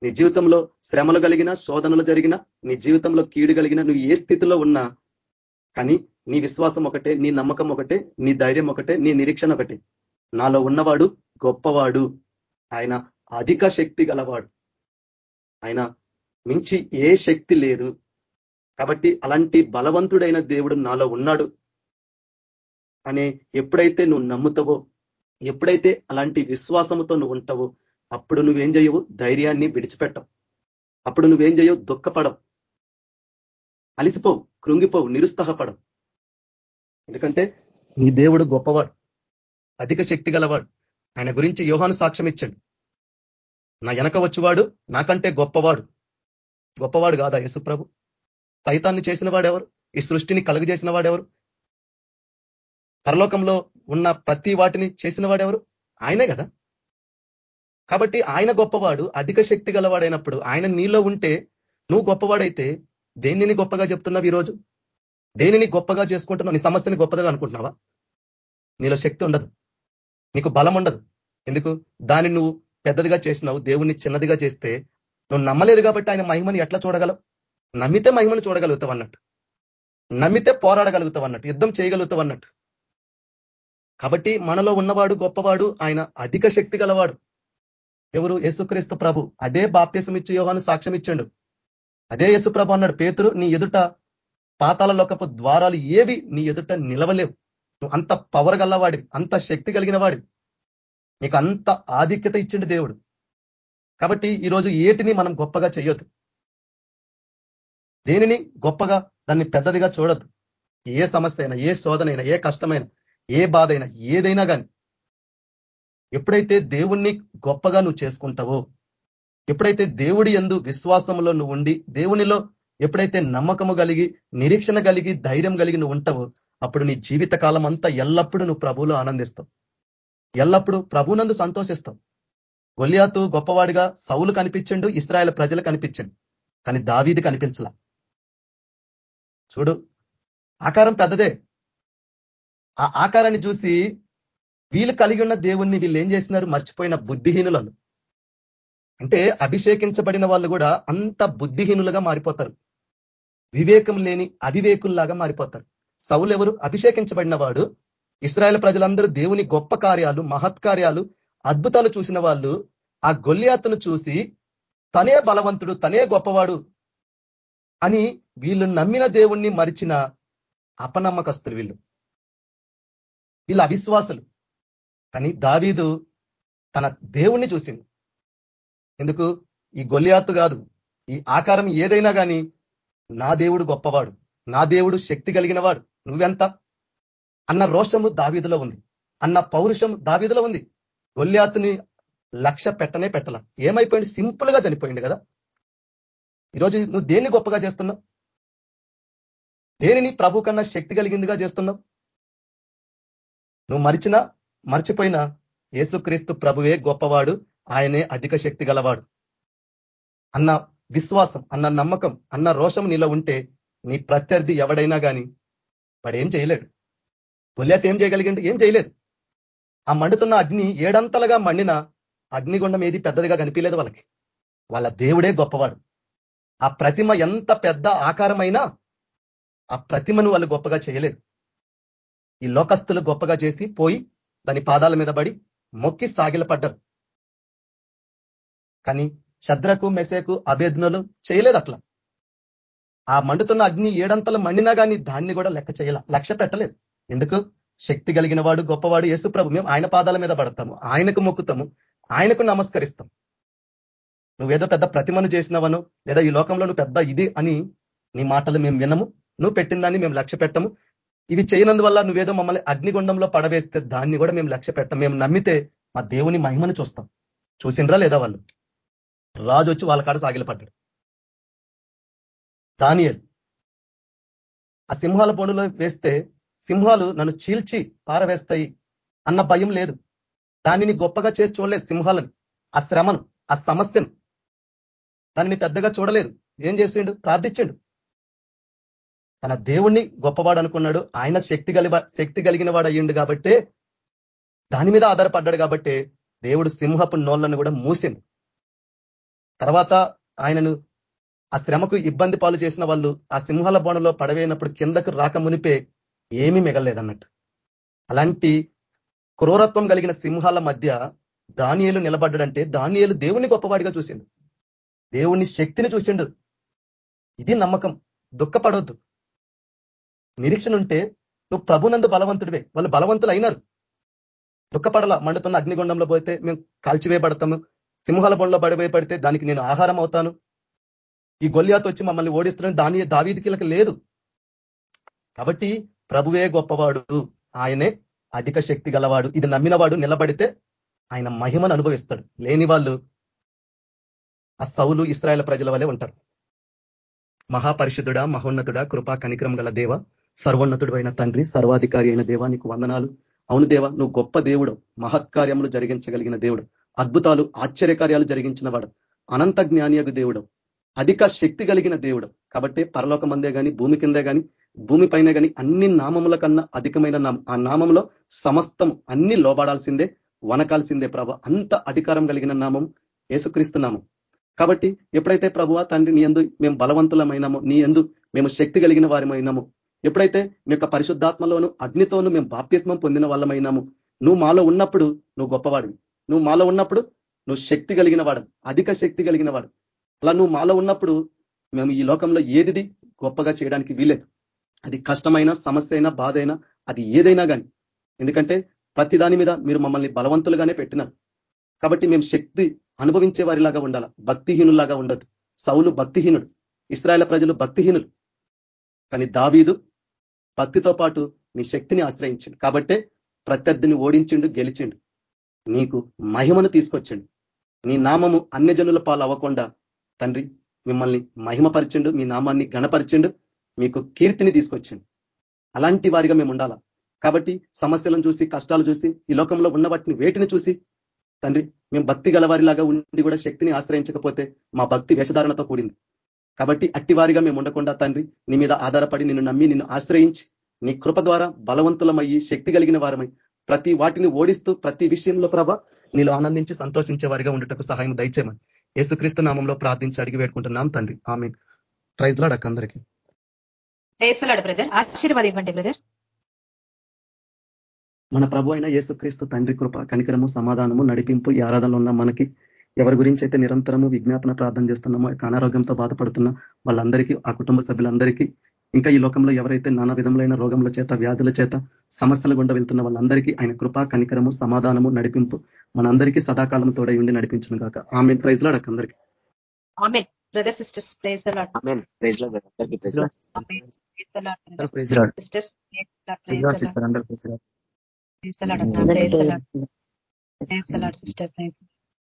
నీ జీవితంలో శ్రమలు కలిగిన శోధనలు జరిగిన నీ జీవితంలో కీడు కలిగిన నువ్వు ఏ స్థితిలో ఉన్నా కానీ నీ విశ్వాసం ఒకటే నీ నమ్మకం ఒకటే నీ ధైర్యం ఒకటే నీ నిరీక్షణ ఒకటే. నాలో ఉన్నవాడు గొప్పవాడు. ఆయన అధిక శక్తి గలవాడు. ఆయన మించి ఏ శక్తి లేదు. కాబట్టి అలాంటి బలవంతుడైన దేవుడు నాలో ఉన్నాడు. అనే ఎప్పుడైతే నువ్వు నమ్ముతావో ఎప్పుడైతే అలాంటి విశ్వాసముతో నువ్వు ఉంటావో అప్పుడు నువ్వేం చేయవు? ధైర్యాన్ని విడిచిపెట్టవు. అప్పుడు నువ్వేం చేయవు? దుఃఖపడవు. అలిసిపోవు కృంగిపోవు నిరుత్సాహపడవు. ఎందుకంటే నీ దేవుడు గొప్పవాడు అధిక శక్తి గలవాడు. ఆయన గురించి యోహాను సాక్ష్యం ఇచ్చాడు. నా వెనక వచ్చేవాడు నాకంటే గొప్పవాడు. గొప్పవాడు కాదా యేసుప్రభు? సైతాన్ని చేసిన వాడెవరు? ఈ సృష్టిని కలుగజేసిన వాడెవరు? పరలోకంలో ఉన్న ప్రతి వాటిని చేసిన వాడెవరు? ఆయనే కదా. కాబట్టి ఆయన గొప్పవాడు అధిక శక్తి గలవాడైనప్పుడు ఆయన నీలో ఉంటే నువ్వు గొప్పవాడైతే దేనిని గొప్పగా చెప్తున్నావు ఈరోజు? దేనిని గొప్పగా చేసుకుంటున్నావు? నీ సమస్యని గొప్పగా అనుకుంటున్నావా? నీలో శక్తి ఉండదు. నీకు బలం ఉండదు. ఎందుకు? దాన్ని నువ్వు పెద్దదిగా చేసినావు దేవుణ్ణి చిన్నదిగా చేస్తే నువ్వు నమ్మలేదు కాబట్టి ఆయన మహిమని ఎట్లా చూడగలవు? నమ్మితే మహిమను చూడగలుగుతావు అన్నట్టు నమ్మితే పోరాడగలుగుతావు అన్నట్టు యుద్ధం చేయగలుగుతావు అన్నట్టు కాబట్టి మనలో ఉన్నవాడు గొప్పవాడు ఆయన అధిక శక్తి గలవాడు. ఎవరు? యేసుక్రీస్తు ప్రభు. అదే బాప్తీసం ఇచ్చి యోగాను సాక్ష్యం ఇచ్చాడు అదే యేసు ప్రభు అన్నాడు పేతురు నీ ఎదుట పాతాల లోకపు ద్వారాలు ఏవి? నీ ఎదుట నిలవలేవు. నువ్వు అంత పవర్ గల్లవాడివి అంత శక్తి కలిగిన వాడివి నీకు అంత ఆధిక్యత ఇచ్చిండు దేవుడు. కాబట్టి ఈరోజు ఏటిని మనం గొప్పగా చేయొద్దు. దేనిని గొప్పగా దాన్ని పెద్దదిగా చూడద్దు. ఏ సమస్య అయినా ఏ శోధనైనా ఏ కష్టమైనా ఏ బాధ అయినా ఏదైనా కానీ ఎప్పుడైతే దేవుణ్ణి గొప్పగా నువ్వు చేసుకుంటావో ఎప్పుడైతే దేవుడి ఎందు విశ్వాసంలో నువ్వు ఉండి దేవునిలో ఎప్పుడైతే నమ్మకము కలిగి నిరీక్షణ కలిగి ధైర్యం కలిగి నువ్వు ఉంటావో అప్పుడు నీ జీవిత కాలం అంతా ఎల్లప్పుడూ నువ్వు ప్రభువులో ఆనందిస్తావు. ఎల్లప్పుడూ ప్రభునందు సంతోషిస్తావు. గొలియాతు గొప్పవాడిగా సౌలు కనిపించండు ఇస్రాయల్ ప్రజలు కనిపించండు. కానీ దావీది కనిపించలా. చూడు. ఆకారం పెద్దదే. ఆ ఆకారాన్ని చూసి వీళ్ళు కలిగి ఉన్న దేవుణ్ణి వీళ్ళు ఏం చేసినారు? మర్చిపోయిన బుద్ధిహీనులను. అంటే అభిషేకించబడిన వాళ్ళు కూడా అంత బుద్ధిహీనులుగా మారిపోతారు. వివేకం లేని అవివేకుల్లాగా మారిపోతారు. సౌలు ఎవరు అభిషేకించబడిన వాడు. ఇస్రాయల్ ప్రజలందరూ దేవుని గొప్ప కార్యాలు మహత్కార్యాలు అద్భుతాలు చూసిన వాళ్ళు. ఆ గొల్లియాతను చూసి తనే బలవంతుడు తనే గొప్పవాడు అని వీళ్ళు నమ్మిన దేవుణ్ణి మరిచిన అపనమ్మకస్తులు వీళ్ళు. వీళ్ళ అవిశ్వాసులు. కానీ దావీదు తన దేవుణ్ణి చూసింది ఎందుకు? ఈ గొల్లియాత్తు కాదు. ఈ ఆకారం ఏదైనా కానీ నా దేవుడు గొప్పవాడు. నా దేవుడు శక్తి కలిగిన వాడు నువ్వెంత? అన్న రోషము దావీదులో ఉంది. అన్న పౌరుషం దావీదులో ఉంది. గొల్లియాతుని లక్ష్య పెట్టనే పెట్టల. ఏమైపోయింది? సింపుల్గా చనిపోయింది కదా. ఈరోజు నువ్వు దేన్ని గొప్పగా చేస్తున్నావు? దేనిని ప్రభు కన్నా శక్తి కలిగిందిగా చేస్తున్నావు? నువ్వు మరిచినా మర్చిపోయినా యేసుక్రీస్తు ప్రభువే గొప్పవాడు ఆయనే అధిక శక్తి గలవాడు. అన్న విశ్వాసం అన్న నమ్మకం అన్న రోషం నీలో ఉంటే నీ ప్రత్యర్థి ఎవడైనా కానీ వాడు ఏం చేయలేడు. గొల్లియాత ఏం చేయగలిగిండు? ఏం చేయలేదు. ఆ మండుతున్న అగ్ని ఏడంతలుగా మండిన అగ్నిగుండం ఏది పెద్దదిగా కనిపించలేదు వాళ్ళకి. వాళ్ళ దేవుడే గొప్పవాడు. ఆ ప్రతిమ ఎంత పెద్ద ఆకారమైనా ఆ ప్రతిమను వాళ్ళు గొప్పగా చేయలేదు. ఈ లోకస్తులు గొప్పగా చేసి పోయి దాని పాదాల మీద పడి మొక్కి సాగిలపడ్డారు కానీ శద్రకు మెసేకు అభేదనలు చేయలేదు అట్లా. ఆ మండుతున్న అగ్ని ఏడంతలు మండినా కానీ దాన్ని కూడా లెక్క చేయాల లక్ష్య పెట్టలేదు. ఎందుకు? శక్తి కలిగిన వాడు గొప్పవాడు యేసు ప్రభు మేము ఆయన పాదాల మీద పడతాము ఆయనకు మొక్కుతాము ఆయనకు నమస్కరిస్తాం. నువ్వేదో పెద్ద ప్రతిమను చేసినవను లేదా ఈ లోకంలో నువ్వు పెద్ద ఇది అని నీ మాటలు మేము వినము నువ్వు పెట్టిందాన్ని మేము లక్ష్య పెట్టము. ఇవి చేయనందువల్ల నువ్వేదో మమ్మల్ని అగ్నిగుండంలో పడవేస్తే దాన్ని కూడా మేము లక్ష్య పెట్టం. మేము నమ్మితే మా దేవుని మహిమను చూస్తాం. చూసిండ్రా లేదా వాళ్ళు? రాజు వచ్చి వాళ్ళ కాడ సాగిలపడ్డాడు దానియల్. ఆ సింహాల పొనులో వేస్తే సింహాలు నన్ను చీల్చి పారవేస్తాయి అన్న భయం లేదు. దానిని గొప్పగా చేసి చూడలేదు సింహాలను. ఆ శ్రమను ఆ సమస్యను దానిని పెద్దగా చూడలేదు. ఏం చేసిండు? ప్రార్థించిండు. తన దేవుణ్ణి గొప్పవాడు అనుకున్నాడు ఆయన శక్తి కలిగ శక్తి కలిగిన వాడు అయ్యిండు కాబట్టే దాని మీద ఆధారపడ్డాడు కాబట్టే దేవుడు సింహపు నోళ్ళను కూడా మూసిండు. తర్వాత ఆయనను ఆ శ్రమకు ఇబ్బంది పాలు చేసిన వాళ్ళు ఆ సింహాల బోణలో పడవేనప్పుడు కిందకు రాక మునిపే ఏమీ మిగలేదన్నట్టు అలాంటి క్రూరత్వం కలిగిన సింహాల మధ్య దానియలు నిలబడ్డాడంటే దానియలు దేవుని గొప్పవాడిగా చూసిండు. దేవుని శక్తిని చూసిండు. ఇది నమ్మకం. దుఃఖపడవద్దు నిరీక్షణ ఉంటే నువ్వు ప్రభునందు బలవంతుడివే. వాళ్ళు బలవంతులు అయినారు దుఃఖపడల. మండుతున్న అగ్నిగుండంలో పోతే మేము కాల్చివేయబడతాము. సింహాల బొండలో పడిపోయి దానికి నేను ఆహారం అవుతాను ఈ గొల్లియాతో వచ్చి మమ్మల్ని ఓడిస్తున్న దాని దావీదికిలకు లేదు. కాబట్టి ప్రభువే గొప్పవాడు. ఆయనే అధిక శక్తి గలవాడు. ఇది నమ్మిన వాడు నిలబడితే ఆయన మహిమను అనుభవిస్తాడు. లేని వాళ్ళు ఆ సౌలు ఇస్రాయల ప్రజల వలె ఉంటారు. మహాపరిషుద్ధుడ మహోన్నతుడ కృపా కనిక్రమ గల దేవ సర్వోన్నతుడు అయిన తండ్రి సర్వాధికారి అయిన దేవ నీకు వందనాలు. అవును దేవ నువ్వు గొప్ప దేవుడు మహత్కార్యములు జరిగించగలిగిన దేవుడు అద్భుతాలు ఆశ్చర్యకార్యాలు జరిగించిన వాడు అనంత జ్ఞానియకు దేవుడు అధిక శక్తి కలిగిన దేవుడు. కాబట్టి పరలోకమందే గాని భూమి కిందే గాని భూమి పైన గాని అన్ని నామముల కన్నా అధికమైన ఆ నామంలో సమస్తం అన్ని లోబడాల్సిందే వనకాల్సిందే ప్రభ. అంత అధికారం కలిగిన నామం ఏసుక్రీస్తు నామం. కాబట్టి ఎప్పుడైతే ప్రభువ తండ్రి నీ ఎందు మేము బలవంతులమైనామో నీ ఎందు మేము శక్తి కలిగిన వారిమైనాము ఎప్పుడైతే మీ యొక్క పరిశుద్ధాత్మలోను అగ్నితోను మేము బాప్తిస్మం పొందిన వాళ్ళమైనాము నువ్వు మాలో ఉన్నప్పుడు నువ్వు గొప్పవాడివి. నువ్వు మాలో ఉన్నప్పుడు నువ్వు శక్తి కలిగిన వాడు అధిక శక్తి కలిగిన వాడు అలా నువ్వు మాలో ఉన్నప్పుడు మేము ఈ లోకంలో ఏదిది గొప్పగా చేయడానికి వీలేదు అది కష్టమైన సమస్య అయినా బాధ అయినా అది ఏదైనా కానీ ఎందుకంటే ప్రతి దాని మీద మీరు మమ్మల్ని బలవంతులుగానే పెట్టినారు. కాబట్టి మేము శక్తి అనుభవించే వారిలాగా ఉండాల. భక్తిహీనులాగా ఉండదు. సౌలు భక్తిహీనుడు. ఇస్రాయల ప్రజలు భక్తిహీనులు. కానీ దావీదు భక్తితో పాటు నీ శక్తిని ఆశ్రయించిండు. కాబట్టే ప్రత్యర్థిని ఓడించిండు గెలిచిండు. నీకు మహిమను తీసుకొచ్చిండు. నీ నామము అన్యజనుల పాలు అవ్వకుండా తండ్రి మిమ్మల్ని మహిమపరిచిండు మీ నామాన్ని గణపరిచిండు మీకు కీర్తిని తీసుకొచ్చిండు. అలాంటి వారిగా మేము ఉండాలా కాబట్టి సమస్యలను చూసి కష్టాలు చూసి ఈ లోకంలో ఉన్న వాటిని వేటిని చూసి తండ్రి మేము భక్తి గలవారిలాగా ఉండి కూడా శక్తిని ఆశ్రయించకపోతే మా భక్తి వేషధారణతో కూడింది. కాబట్టి అట్టివారిగా మేము ఉండకుండా తండ్రి నీ మీద ఆధారపడి నిన్ను నమ్మి నిన్ను ఆశ్రయించి నీ కృప ద్వారా బలవంతులమయ్యి శక్తి కలిగిన వారమై ప్రతి వాటిని ఓడిస్తూ ప్రతి విషయంలో ప్రభ నీలో ఆనందించి సంతోషించే వారిగా ఉండటకు సహాయం దయచేయమని యేసుక్రీస్తు నామంలో ప్రార్థించి అడిగి పెట్టుకుంటున్నాం తండ్రి. ఆమె ప్రైజ్ అందరికీ. బ్రదర్. ఆశీర్వాదం ఇవ్వండి బ్రదర్. మన ప్రభు అయిన యేసుక్రీస్తు తండ్రి కృప కనికరము సమాధానము నడిపింపు ఈ ఆరాధనలో ఉన్న మనకి ఎవరి గురించి అయితే నిరంతరము విజ్ఞాపన ప్రార్థన చేస్తున్నామో అనారోగ్యంతో బాధపడుతున్న వాళ్ళందరికీ ఆ కుటుంబ సభ్యులందరికీ ఇంకా ఈ లోకంలో ఎవరైతే నానా విధములైన రోగముల చేత వ్యాధుల చేత సమస్యల గుండా వెళ్తున్న వాళ్ళందరికీ ఆయన కృప కనికరము సమాధానము నడిపింపు మనందరికీ సదాకాలం తోడై ఉండి నడిపించిన కాక ఆమె ప్రైజ్ లాడక అందరికీ బ్రదర్ సిస్టర్స్ ప్రైజ్ సిస్టర్